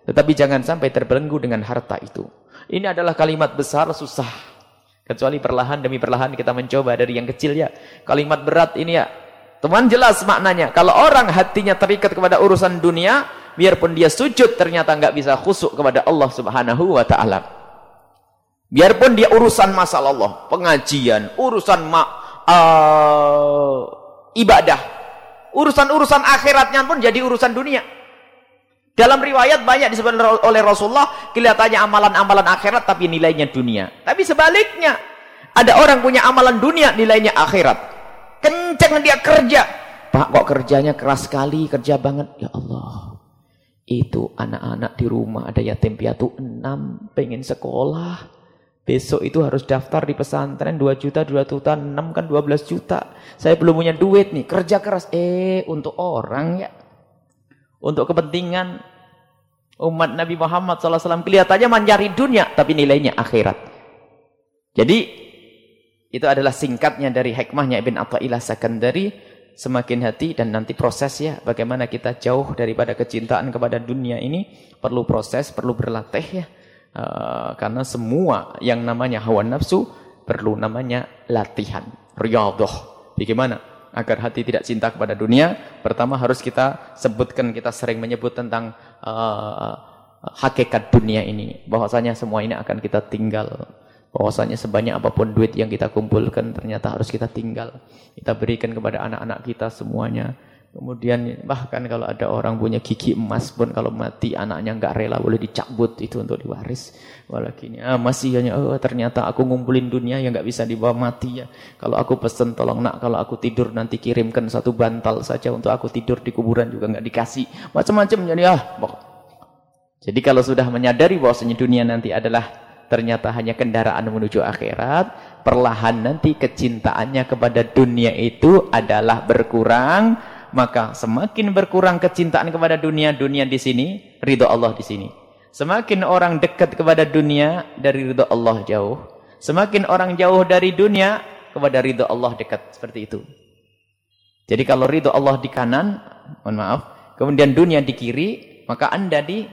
tetapi jangan sampai terbelenggu dengan harta itu. Ini adalah kalimat besar susah. Kecuali perlahan demi perlahan kita mencoba dari yang kecil ya. Kalimat berat ini ya. Teman jelas maknanya. Kalau orang hatinya terikat kepada urusan dunia, biarpun dia sujud ternyata nggak bisa khusuk kepada Allah Subhanahu wa taala. Biarpun dia urusan masalah Allah, pengajian, urusan ma uh, ibadah, urusan-urusan akhiratnya pun jadi urusan dunia. Dalam riwayat banyak disebut oleh Rasulullah, kelihatannya amalan-amalan akhirat tapi nilainya dunia. Tapi sebaliknya, ada orang punya amalan dunia, nilainya akhirat. Kenceng dia kerja. Pak kok kerjanya keras sekali, kerja banget. Ya Allah, itu anak-anak di rumah ada yatim piatu enam, pengen sekolah. Besok itu harus daftar di pesantren 2 juta, 2 juta, 6 kan 12 juta. Saya belum punya duit nih, kerja keras. Eh, untuk orang ya untuk kepentingan umat Nabi Muhammad SAW kelihatannya mencari dunia tapi nilainya akhirat jadi itu adalah singkatnya dari hikmahnya Ibn Atta'illah Sakandari semakin hati dan nanti proses ya bagaimana kita jauh daripada kecintaan kepada dunia ini perlu proses, perlu berlatih ya. Uh, karena semua yang namanya hawa nafsu perlu namanya latihan, riyadhah. Bagaimana agar hati tidak cinta kepada dunia? Pertama harus kita sebutkan kita sering menyebut tentang uh, hakikat dunia ini bahwasanya semua ini akan kita tinggal bahwasanya sebanyak apa pun duit yang kita kumpulkan ternyata harus kita tinggal. Kita berikan kepada anak-anak kita semuanya. Kemudian bahkan kalau ada orang punya gigi emas pun kalau mati anaknya nggak rela boleh dicabut itu untuk diwaris. Walakin ah, masih hanya oh ternyata aku ngumpulin dunia yang nggak bisa dibawa mati ya. Kalau aku pesen tolong nak kalau aku tidur nanti kirimkan satu bantal saja untuk aku tidur di kuburan juga nggak dikasih. Macam-macam jadi ah jadi kalau sudah menyadari bahwasanya dunia nanti adalah ternyata hanya kendaraan menuju akhirat, perlahan nanti kecintaannya kepada dunia itu adalah berkurang, maka semakin berkurang kecintaan kepada dunia, dunia di sini, ridho Allah di sini. Semakin orang dekat kepada dunia, dari ridho Allah jauh. Semakin orang jauh dari dunia, kepada ridho Allah dekat. Seperti itu. Jadi kalau ridho Allah di kanan, mohon maaf, kemudian dunia di kiri, maka anda di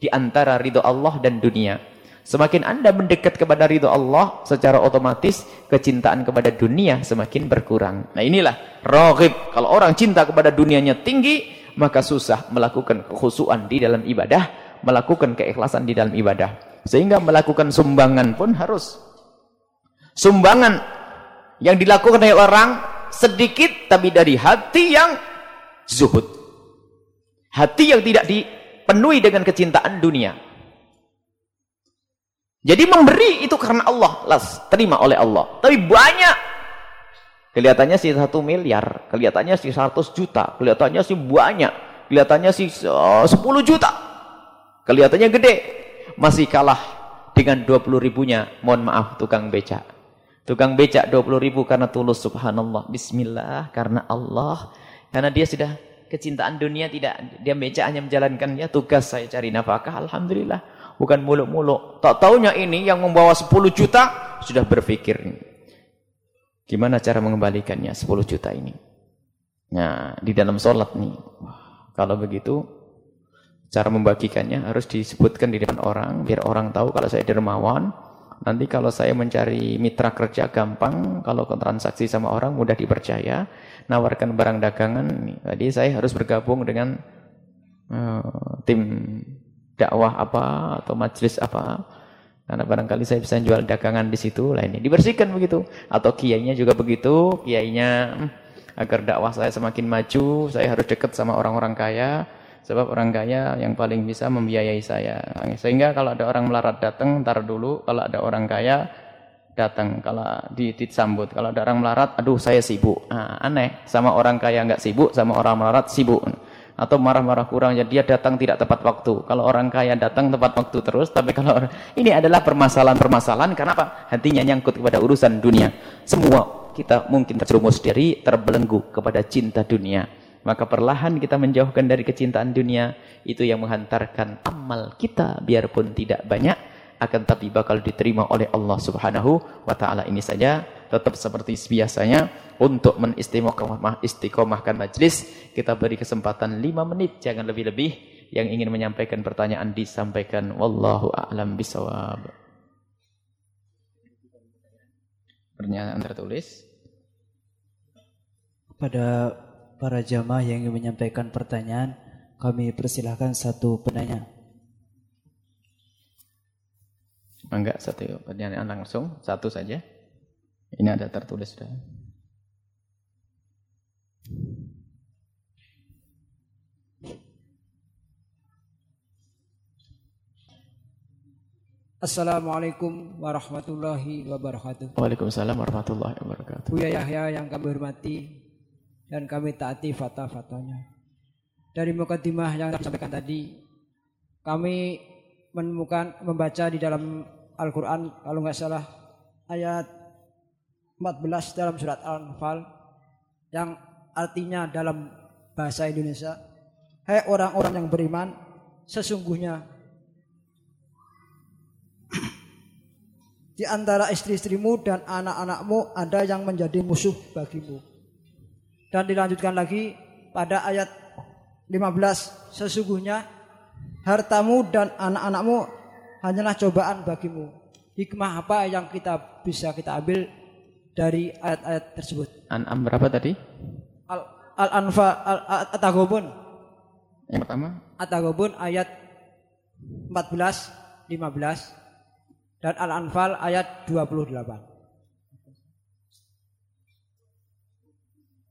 di antara ridho Allah dan dunia. Semakin anda mendekat kepada ridho Allah, secara otomatis kecintaan kepada dunia semakin berkurang. Nah inilah rohib. Kalau orang cinta kepada dunianya tinggi, maka susah melakukan kekhusuan di dalam ibadah, melakukan keikhlasan di dalam ibadah. Sehingga melakukan sumbangan pun harus. Sumbangan yang dilakukan oleh orang sedikit, tapi dari hati yang zuhud. Hati yang tidak dipenuhi dengan kecintaan dunia. Jadi memberi itu karena Allah, las terima oleh Allah. Tapi banyak. Kelihatannya sih satu miliar, kelihatannya sih 100 juta, kelihatannya sih banyak, kelihatannya sih uh, 10 juta. Kelihatannya gede. Masih kalah dengan 20 ribunya, mohon maaf tukang becak. Tukang becak 20 ribu karena tulus subhanallah. Bismillah karena Allah. Karena dia sudah kecintaan dunia tidak dia becak hanya menjalankannya tugas saya cari nafkah alhamdulillah bukan muluk-muluk. Tak taunya ini yang membawa 10 juta sudah berpikir gimana cara mengembalikannya 10 juta ini. Nah, di dalam sholat nih, kalau begitu cara membagikannya harus disebutkan di depan orang biar orang tahu kalau saya dermawan. Nanti kalau saya mencari mitra kerja gampang, kalau transaksi sama orang mudah dipercaya, nawarkan barang dagangan. Jadi saya harus bergabung dengan uh, tim dakwah apa atau majelis apa. Karena barangkali saya bisa jual dagangan di situ lah ini dibersihkan begitu. Atau kiainya juga begitu kiainya hmm, agar dakwah saya semakin maju saya harus dekat sama orang-orang kaya. Sebab orang kaya yang paling bisa membiayai saya. Sehingga kalau ada orang melarat datang ntar dulu kalau ada orang kaya datang. Kalau disambut kalau ada orang melarat aduh saya sibuk. Nah, aneh. Sama orang kaya nggak sibuk sama orang melarat sibuk atau marah-marah kurang ya dia datang tidak tepat waktu. Kalau orang kaya datang tepat waktu terus, tapi kalau orang, ini adalah permasalahan-permasalahan karena apa? Hatinya nyangkut kepada urusan dunia. Semua kita mungkin terjerumus dari terbelenggu kepada cinta dunia. Maka perlahan kita menjauhkan dari kecintaan dunia itu yang menghantarkan amal kita biarpun tidak banyak akan tapi bakal diterima oleh Allah Subhanahu wa taala ini saja tetap seperti biasanya. Untuk menistiqomah istiqomahkan majlis kita beri kesempatan 5 menit jangan lebih-lebih yang ingin menyampaikan pertanyaan disampaikan. Wallahu a'lam bisawab pernyataan tertulis. Pada para jamaah yang ingin menyampaikan pertanyaan kami persilahkan satu penanya enggak satu. Pertanyaan langsung satu saja ini ada tertulis sudah. Assalamualaikum warahmatullahi wabarakatuh. Waalaikumsalam warahmatullahi wabarakatuh. Buya Yahya yang kami hormati dan kami taati fatwa-fatwanya. Dari mukadimah yang disampaikan tadi, kami menemukan membaca di dalam Al-Quran kalau nggak salah ayat 14 dalam surat Al-Anfal yang artinya dalam bahasa Indonesia Hai orang-orang yang beriman sesungguhnya di antara istri-istrimu dan anak-anakmu ada yang menjadi musuh bagimu Dan dilanjutkan lagi pada ayat 15 sesungguhnya hartamu dan anak-anakmu hanyalah cobaan bagimu. Hikmah apa yang kita bisa kita ambil dari ayat-ayat tersebut? An'am berapa tadi? Al-Anfa Al-Atagobun. Yang pertama? Atagobun ayat 14 15 dan Al-Anfal ayat 28.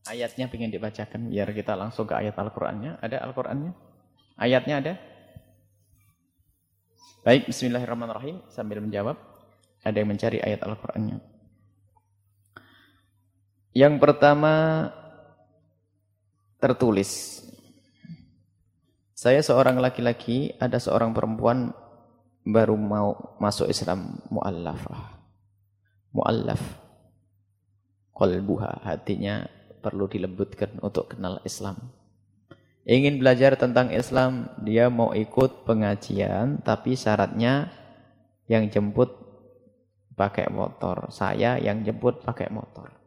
Ayatnya ingin dibacakan biar kita langsung ke ayat Al-Qur'annya. Ada Al-Qur'annya? Ayatnya ada? Baik, bismillahirrahmanirrahim sambil menjawab. Ada yang mencari ayat Al-Qur'annya. Yang pertama tertulis saya seorang laki-laki, ada seorang perempuan baru mau masuk Islam mu'allafah. Mu'allaf. Qalbuha, hatinya perlu dilembutkan untuk kenal Islam. Ingin belajar tentang Islam, dia mau ikut pengajian, tapi syaratnya yang jemput pakai motor. Saya yang jemput pakai motor.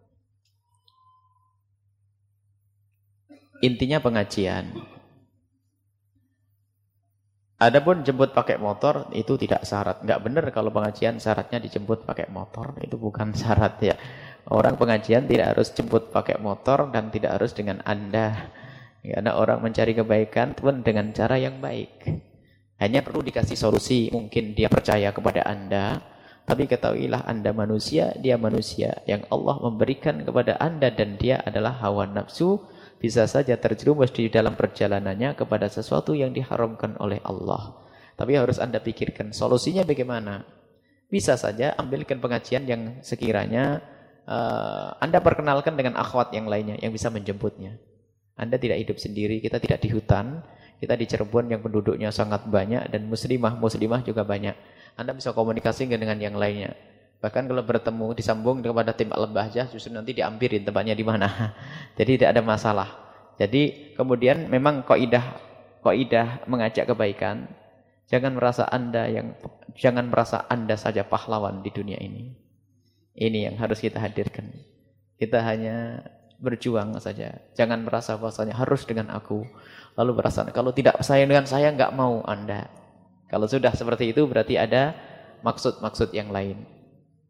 Intinya pengajian. Adapun jemput pakai motor itu tidak syarat. Enggak benar kalau pengajian syaratnya dijemput pakai motor. Itu bukan syarat ya. Orang pengajian tidak harus jemput pakai motor dan tidak harus dengan Anda. Karena orang mencari kebaikan pun dengan cara yang baik. Hanya perlu dikasih solusi. Mungkin dia percaya kepada Anda. Tapi ketahuilah Anda manusia, dia manusia. Yang Allah memberikan kepada Anda dan dia adalah hawa nafsu. Bisa saja terjerumus di dalam perjalanannya kepada sesuatu yang diharamkan oleh Allah. Tapi harus Anda pikirkan solusinya bagaimana. Bisa saja ambilkan pengajian yang sekiranya uh, Anda perkenalkan dengan akhwat yang lainnya yang bisa menjemputnya. Anda tidak hidup sendiri, kita tidak di hutan, kita di Cirebon yang penduduknya sangat banyak dan muslimah-muslimah juga banyak. Anda bisa komunikasi dengan yang lainnya. Bahkan kalau bertemu disambung kepada tim lembah aja justru nanti diambilin tempatnya di mana. Jadi tidak ada masalah. Jadi kemudian memang kaidah kaidah mengajak kebaikan. Jangan merasa Anda yang jangan merasa Anda saja pahlawan di dunia ini. Ini yang harus kita hadirkan. Kita hanya berjuang saja. Jangan merasa bahwasanya harus dengan aku. Lalu merasa kalau tidak sayang dengan saya enggak mau Anda. Kalau sudah seperti itu berarti ada maksud-maksud yang lain.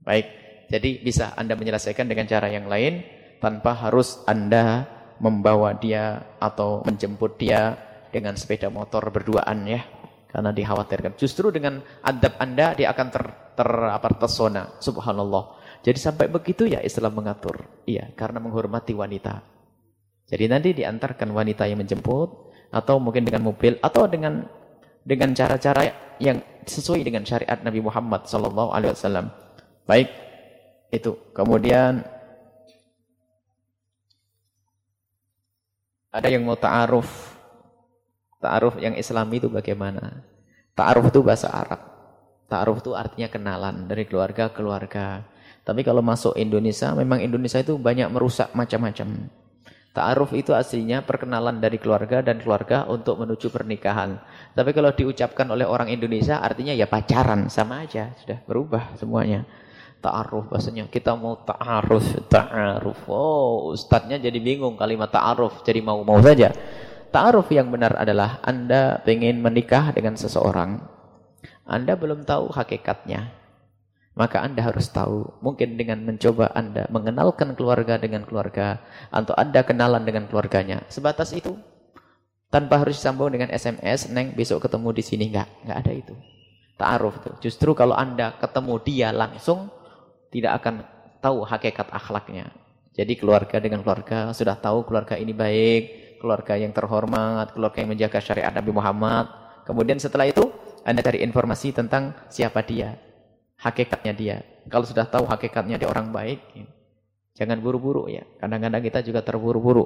Baik. Jadi bisa Anda menyelesaikan dengan cara yang lain tanpa harus Anda membawa dia atau menjemput dia dengan sepeda motor berduaan ya. Karena dikhawatirkan. Justru dengan adab Anda dia akan ter, ter apa terpesona. Subhanallah. Jadi sampai begitu ya Islam mengatur. Iya, karena menghormati wanita. Jadi nanti diantarkan wanita yang menjemput atau mungkin dengan mobil atau dengan dengan cara-cara yang sesuai dengan syariat Nabi Muhammad sallallahu alaihi wasallam. Baik. Itu. Kemudian ada yang mau ta'aruf. Ta'aruf yang Islami itu bagaimana? Ta'aruf itu bahasa Arab. Ta'aruf itu artinya kenalan dari keluarga ke keluarga. Tapi kalau masuk Indonesia, memang Indonesia itu banyak merusak macam-macam. Ta'aruf itu aslinya perkenalan dari keluarga dan keluarga untuk menuju pernikahan. Tapi kalau diucapkan oleh orang Indonesia artinya ya pacaran, sama aja. Sudah berubah semuanya. Ta'aruf bahasanya. Kita mau ta'aruf, ta'aruf. Oh, ustadznya jadi bingung kalimat ta'aruf. Jadi mau-mau saja. Ta'aruf yang benar adalah Anda ingin menikah dengan seseorang. Anda belum tahu hakikatnya. Maka Anda harus tahu, mungkin dengan mencoba Anda mengenalkan keluarga dengan keluarga, atau Anda kenalan dengan keluarganya. Sebatas itu, tanpa harus disambung dengan SMS, Neng besok ketemu di sini, enggak, enggak ada itu. Ta'aruf itu. Justru kalau Anda ketemu dia langsung, tidak akan tahu hakikat akhlaknya. Jadi keluarga dengan keluarga, sudah tahu keluarga ini baik, keluarga yang terhormat, keluarga yang menjaga syariat Nabi Muhammad. Kemudian setelah itu, Anda cari informasi tentang siapa dia, hakikatnya dia. Kalau sudah tahu hakikatnya dia orang baik, jangan buru-buru ya. Kadang-kadang kita juga terburu-buru.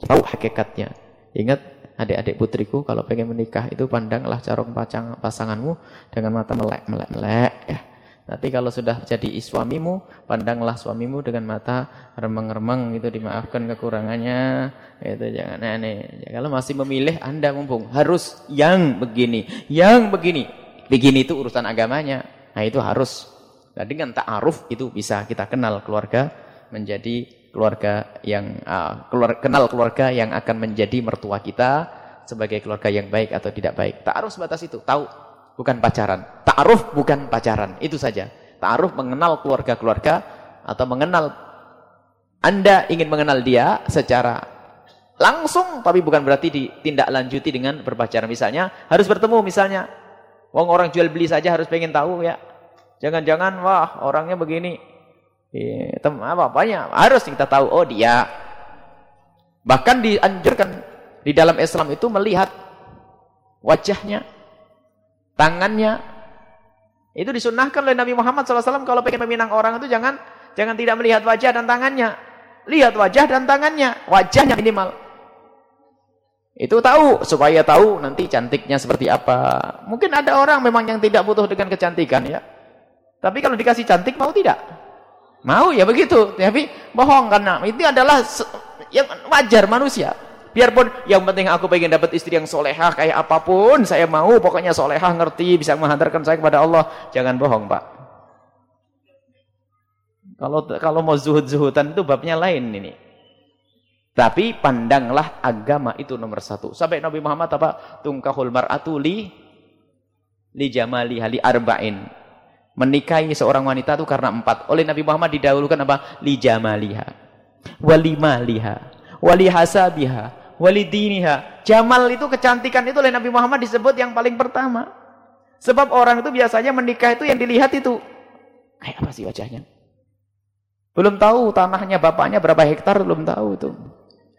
Tahu hakikatnya. Ingat adik-adik putriku kalau pengen menikah itu pandanglah carong pasanganmu dengan mata melek melek melek ya. Nanti kalau sudah jadi suamimu, pandanglah suamimu dengan mata remeng-remeng itu dimaafkan kekurangannya. Itu jangan aneh. Ya, kalau masih memilih Anda mumpung harus yang begini, yang begini. Begini itu urusan agamanya. Nah itu harus. Nah, dengan ta'aruf itu bisa kita kenal keluarga menjadi keluarga yang uh, keluar, kenal keluarga yang akan menjadi mertua kita sebagai keluarga yang baik atau tidak baik. Ta'aruf sebatas itu, tahu bukan pacaran. Ta'aruf bukan pacaran, itu saja. Ta'aruf mengenal keluarga-keluarga atau mengenal Anda ingin mengenal dia secara langsung tapi bukan berarti ditindaklanjuti dengan berpacaran. Misalnya harus bertemu misalnya. Wong orang jual beli saja harus pengen tahu ya. Jangan-jangan wah orangnya begini. Eh, apa apanya harus kita tahu oh dia. Bahkan dianjurkan di dalam Islam itu melihat wajahnya, tangannya. Itu disunahkan oleh Nabi Muhammad SAW kalau pengen meminang orang itu jangan jangan tidak melihat wajah dan tangannya. Lihat wajah dan tangannya, wajahnya minimal. Itu tahu supaya tahu nanti cantiknya seperti apa. Mungkin ada orang memang yang tidak butuh dengan kecantikan ya. Tapi kalau dikasih cantik mau tidak? Mau ya begitu. Tapi bohong karena itu adalah yang wajar manusia. Biarpun yang penting aku pengen dapat istri yang solehah kayak apa pun saya mau pokoknya solehah ngerti bisa menghantarkan saya kepada Allah jangan bohong pak. Kalau kalau mau zuhud-zuhudan itu babnya lain ini. Tapi pandanglah agama itu nomor satu. Sampai Nabi Muhammad apa? Tungkahul mar'atu li li jamali hali arba'in. Menikahi seorang wanita itu karena empat. Oleh Nabi Muhammad didahulukan apa? Li jamaliha. Walimaliha. Walihasabiha walidiniha. Jamal itu kecantikan itu oleh Nabi Muhammad disebut yang paling pertama. Sebab orang itu biasanya menikah itu yang dilihat itu kayak apa sih wajahnya? Belum tahu tanahnya bapaknya berapa hektar belum tahu itu.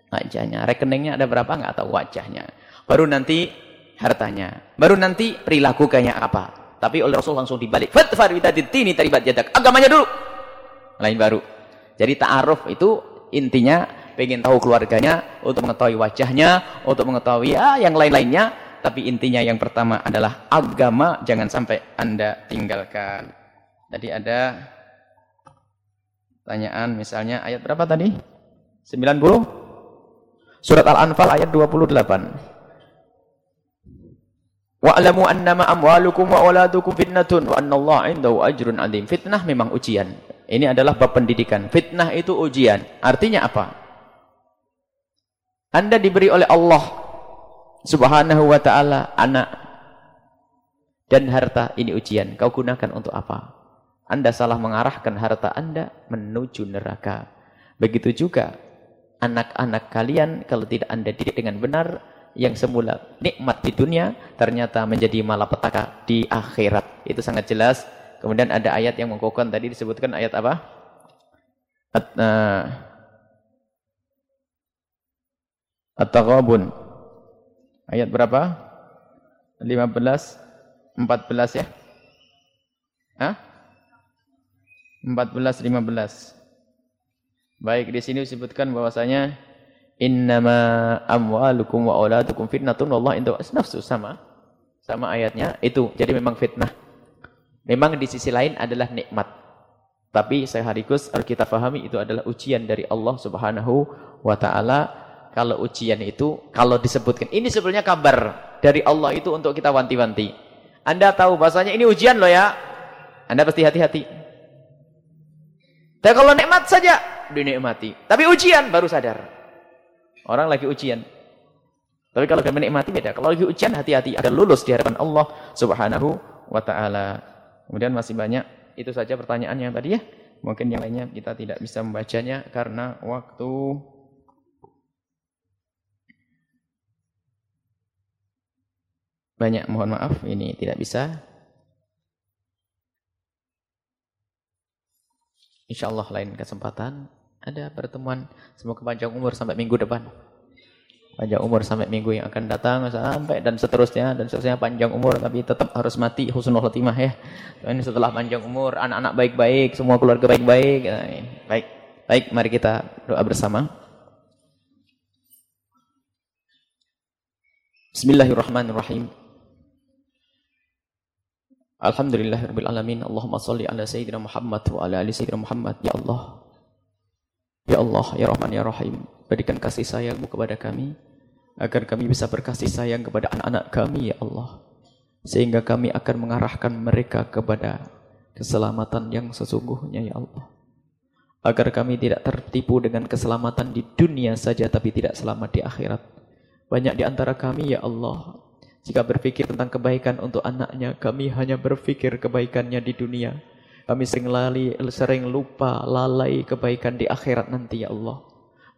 Wajahnya, rekeningnya ada berapa nggak tahu wajahnya. Baru nanti hartanya. Baru nanti perilaku kayak apa. Tapi oleh Rasul langsung dibalik. Fatfar tini taribat jadak. Agamanya dulu. Lain baru. Jadi ta'aruf itu intinya pengen tahu keluarganya, untuk mengetahui wajahnya, untuk mengetahui ya, yang lain-lainnya. Tapi intinya yang pertama adalah agama, jangan sampai Anda tinggalkan. Tadi ada pertanyaan misalnya ayat berapa tadi? 90? Surat Al-Anfal ayat 28. Wa'lamu annama amwalukum wa auladukum fitnatun wa annallaha 'indahu ajrun 'adzim. Fitnah memang ujian. Ini adalah bab pendidikan. Fitnah itu ujian. Artinya apa? Anda diberi oleh Allah Subhanahu wa taala anak dan harta ini ujian. Kau gunakan untuk apa? Anda salah mengarahkan harta Anda menuju neraka. Begitu juga anak-anak kalian kalau tidak Anda didik dengan benar yang semula nikmat di dunia ternyata menjadi malapetaka di akhirat. Itu sangat jelas. Kemudian ada ayat yang mengkokon tadi disebutkan ayat apa? At, uh, At-Taghabun. Ayat berapa? 15 14 ya? Hah? 14 15. Baik, di sini disebutkan bahwasanya innama amwalukum wa auladukum fitnatun wallahu inda nafsu sama. Sama ayatnya itu. Jadi memang fitnah. Memang di sisi lain adalah nikmat. Tapi harikus harus kita fahami itu adalah ujian dari Allah Subhanahu wa taala kalau ujian itu, kalau disebutkan, ini sebenarnya kabar dari Allah itu untuk kita wanti-wanti. Anda tahu bahasanya ini ujian loh ya. Anda pasti hati-hati. Dan kalau nikmat saja, dinikmati. Tapi ujian baru sadar. Orang lagi ujian. Tapi kalau dia menikmati beda. Kalau lagi ujian hati-hati agar lulus di hadapan Allah Subhanahu wa taala. Kemudian masih banyak itu saja pertanyaan yang tadi ya. Mungkin yang lainnya kita tidak bisa membacanya karena waktu Banyak mohon maaf ini tidak bisa. Insya Allah lain kesempatan ada pertemuan semoga panjang umur sampai minggu depan. Panjang umur sampai minggu yang akan datang sampai dan seterusnya dan seterusnya panjang umur tapi tetap harus mati husnul khotimah ya. Ini setelah panjang umur anak-anak baik-baik, semua keluarga baik-baik. Baik. Baik, mari kita doa bersama. Bismillahirrahmanirrahim. Alhamdulillahirabbil alamin. Allahumma shalli ala sayyidina Muhammad wa ala ali sayyidina Muhammad. Ya Allah. Ya Allah, ya Rahman, ya Rahim. Berikan kasih sayangmu kepada kami agar kami bisa berkasih sayang kepada anak-anak kami ya Allah. Sehingga kami akan mengarahkan mereka kepada keselamatan yang sesungguhnya ya Allah. agar kami tidak tertipu dengan keselamatan di dunia saja tapi tidak selamat di akhirat. Banyak di antara kami ya Allah, jika berpikir tentang kebaikan untuk anaknya, kami hanya berpikir kebaikannya di dunia. Kami sering lali, sering lupa, lalai kebaikan di akhirat nanti ya Allah.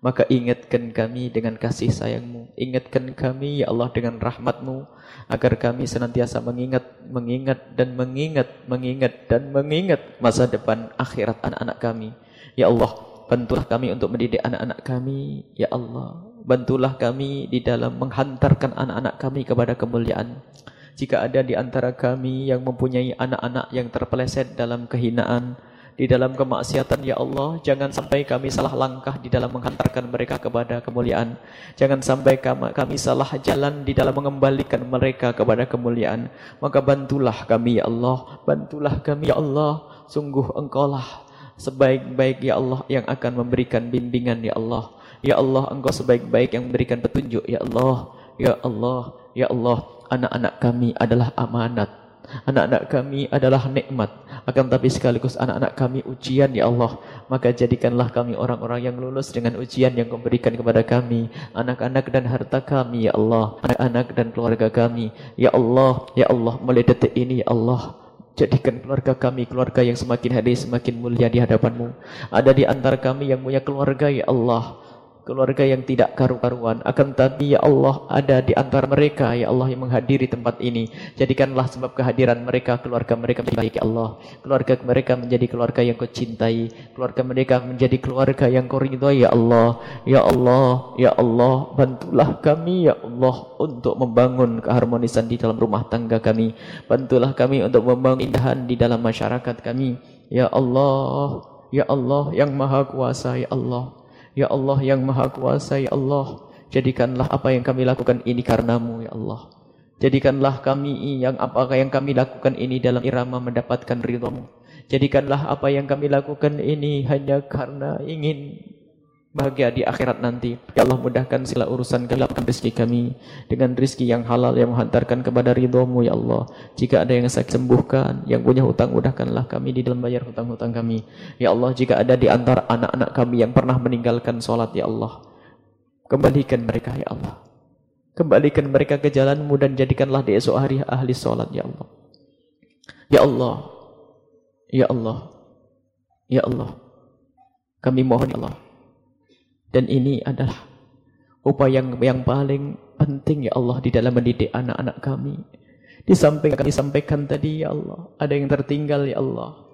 Maka ingatkan kami dengan kasih sayangmu. Ingatkan kami ya Allah dengan rahmatmu. Agar kami senantiasa mengingat, mengingat dan mengingat, mengingat dan mengingat masa depan akhirat anak-anak kami. Ya Allah, bantulah kami untuk mendidik anak-anak kami. Ya Allah, bantulah kami di dalam menghantarkan anak-anak kami kepada kemuliaan. Jika ada di antara kami yang mempunyai anak-anak yang terpeleset dalam kehinaan, di dalam kemaksiatan ya Allah jangan sampai kami salah langkah di dalam menghantarkan mereka kepada kemuliaan. Jangan sampai kami salah jalan di dalam mengembalikan mereka kepada kemuliaan. Maka bantulah kami ya Allah bantulah kami ya Allah. Sungguh engkaulah sebaik-baik ya Allah yang akan memberikan bimbingan ya Allah ya Allah engkau sebaik-baik yang memberikan petunjuk. Ya Allah ya Allah ya Allah anak-anak kami adalah amanat. Anak-anak kami adalah nikmat. Akan tapi sekaligus anak-anak kami ujian ya Allah. Maka jadikanlah kami orang-orang yang lulus dengan ujian yang kau berikan kepada kami. Anak-anak dan harta kami ya Allah. Anak-anak dan keluarga kami. Ya Allah, ya Allah mulai detik ini ya Allah Jadikan keluarga kami keluarga yang semakin hari semakin mulia di hadapanmu. Ada di antara kami yang punya keluarga ya Allah keluarga yang tidak karu-karuan. Akan tetapi ya Allah ada di antara mereka ya Allah yang menghadiri tempat ini. Jadikanlah sebab kehadiran mereka keluarga mereka menjadi baik ya Allah. Keluarga mereka menjadi keluarga yang kau cintai. Keluarga mereka menjadi keluarga yang kau ya Allah. Ya Allah, ya Allah, bantulah kami ya Allah untuk membangun keharmonisan di dalam rumah tangga kami. Bantulah kami untuk membangun indahan di dalam masyarakat kami. Ya Allah, ya Allah yang maha kuasa ya Allah. Ya Allah yang maha kuasa Ya Allah Jadikanlah apa yang kami lakukan ini karenamu Ya Allah. Jadikanlah kami yang apakah yang kami lakukan ini dalam irama mendapatkan ridhamu Jadikanlah apa yang kami lakukan ini hanya karena ingin bahagia di akhirat nanti. Ya Allah mudahkan segala urusan kami, lapangkan rezeki kami dengan rezeki yang halal yang menghantarkan kepada ridhamu ya Allah. Jika ada yang sakit sembuhkan, yang punya hutang mudahkanlah kami di dalam bayar hutang-hutang kami. Ya Allah, jika ada di antara anak-anak kami yang pernah meninggalkan salat ya Allah, kembalikan mereka ya Allah. Kembalikan mereka ke jalanmu dan jadikanlah di esok hari ahli salat ya Allah. Ya Allah. Ya Allah. Ya Allah. Kami mohon ya Allah dan ini adalah upaya yang, yang paling penting ya Allah di dalam mendidik anak-anak kami. Di samping kami sampaikan tadi ya Allah, ada yang tertinggal ya Allah.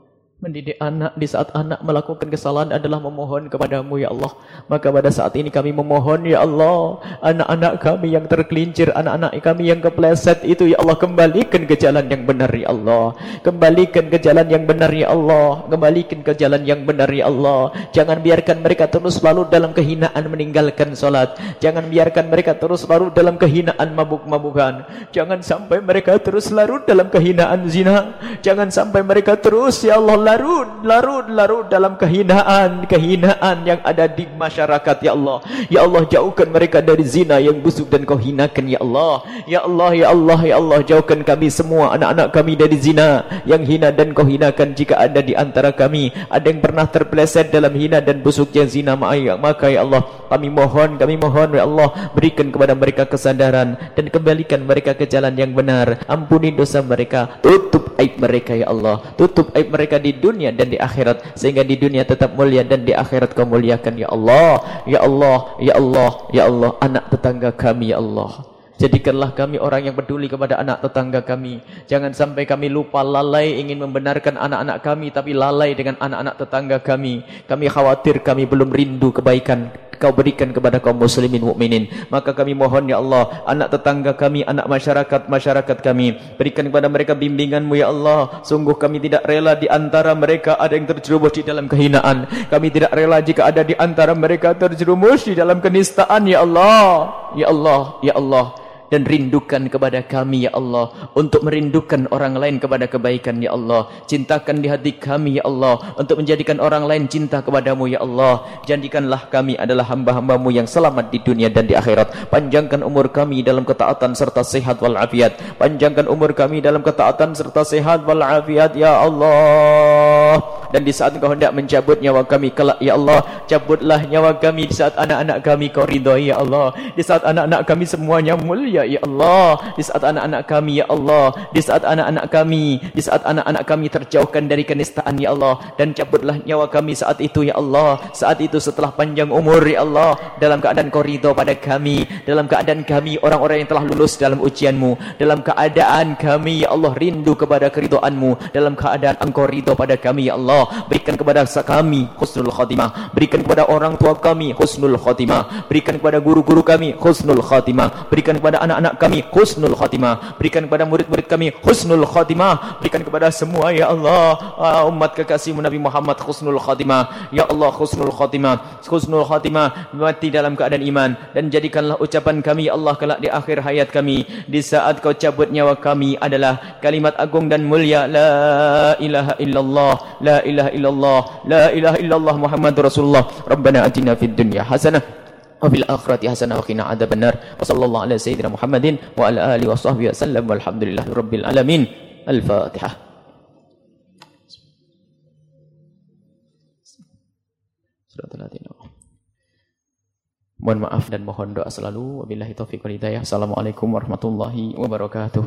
Mendidik anak di saat anak melakukan kesalahan adalah memohon kepadamu ya Allah. Maka pada saat ini kami memohon ya Allah. Anak-anak kami yang tergelincir, anak-anak kami yang kepleset itu ya Allah. Kembalikan ke jalan yang benar ya Allah. Kembalikan ke jalan yang benar ya Allah. Kembalikan ke jalan yang benar ya Allah. Jangan biarkan mereka terus selalu dalam kehinaan meninggalkan solat. Jangan biarkan mereka terus selalu dalam kehinaan mabuk-mabukan. Jangan sampai mereka terus larut dalam kehinaan zina. Jangan sampai mereka terus ya Allah larut, larut, larut dalam kehinaan, kehinaan yang ada di masyarakat ya Allah. Ya Allah jauhkan mereka dari zina yang busuk dan kau hinakan ya Allah. Ya Allah, ya Allah, ya Allah jauhkan kami semua anak-anak kami dari zina yang hina dan kau hinakan jika ada di antara kami ada yang pernah terpeleset dalam hina dan busuknya zina maka ya Allah kami mohon, kami mohon ya Allah berikan kepada mereka kesadaran dan kembalikan mereka ke jalan yang benar. Ampuni dosa mereka, tutup aib mereka ya Allah. Tutup aib mereka di dunia dan di akhirat sehingga di dunia tetap mulia dan di akhirat kau muliakan ya Allah ya Allah ya Allah ya Allah anak tetangga kami ya Allah Jadikanlah kami orang yang peduli kepada anak tetangga kami. Jangan sampai kami lupa lalai ingin membenarkan anak-anak kami tapi lalai dengan anak-anak tetangga kami. Kami khawatir kami belum rindu kebaikan kau berikan kepada kaum muslimin mukminin. Maka kami mohon ya Allah, anak tetangga kami, anak masyarakat masyarakat kami, berikan kepada mereka bimbinganmu ya Allah. Sungguh kami tidak rela di antara mereka ada yang terjerumus di dalam kehinaan. Kami tidak rela jika ada di antara mereka terjerumus di dalam kenistaan ya Allah. Ya Allah, ya Allah. Dan rindukan kepada kami ya Allah untuk merindukan orang lain kepada kebaikan ya Allah. Cintakan di hati kami ya Allah untuk menjadikan orang lain cinta kepadamu ya Allah. Jadikanlah kami adalah hamba-hambamu yang selamat di dunia dan di akhirat. Panjangkan umur kami dalam ketaatan serta sehat walafiat. Panjangkan umur kami dalam ketaatan serta sehat walafiat ya Allah. Dan di saat engkau hendak mencabut nyawa kami kelak ya Allah cabutlah nyawa kami di saat anak-anak kami kau ridhoi ya Allah. Di saat anak-anak kami semuanya mulia ya Allah di saat anak-anak kami ya Allah di saat anak-anak kami di saat anak-anak kami terjauhkan dari kenistaan ya Allah dan cabutlah nyawa kami saat itu ya Allah saat itu setelah panjang umur ya Allah dalam keadaan kau ridho pada kami dalam keadaan kami orang-orang yang telah lulus dalam ujianmu dalam keadaan kami ya Allah rindu kepada keridhoanmu dalam keadaan engkau ridho pada kami ya Allah berikan kepada kami husnul khatimah berikan kepada orang tua kami husnul khatimah berikan kepada guru-guru kami husnul khatimah berikan kepada anak-anak kami husnul khatimah. Berikan kepada murid-murid kami husnul khatimah. Berikan kepada semua ya Allah. Ah, umat kekasihmu Nabi Muhammad husnul khatimah. Ya Allah husnul khatimah. Husnul khatimah mati dalam keadaan iman. Dan jadikanlah ucapan kami ya Allah kelak di akhir hayat kami. Di saat kau cabut nyawa kami adalah kalimat agung dan mulia. La ilaha illallah la ilaha illallah la ilaha illallah muhammadur rasulullah. Rabbana atina fid dunya hasanah wa akhirati hasanah wa qina adzabannar wa sallallahu ala sayyidina muhammadin wa ala alihi wa wasallam walhamdulillahi alamin al-fatihah Mohon maaf dan mohon doa selalu. Wabillahi taufiq wal hidayah. Assalamualaikum warahmatullahi wabarakatuh.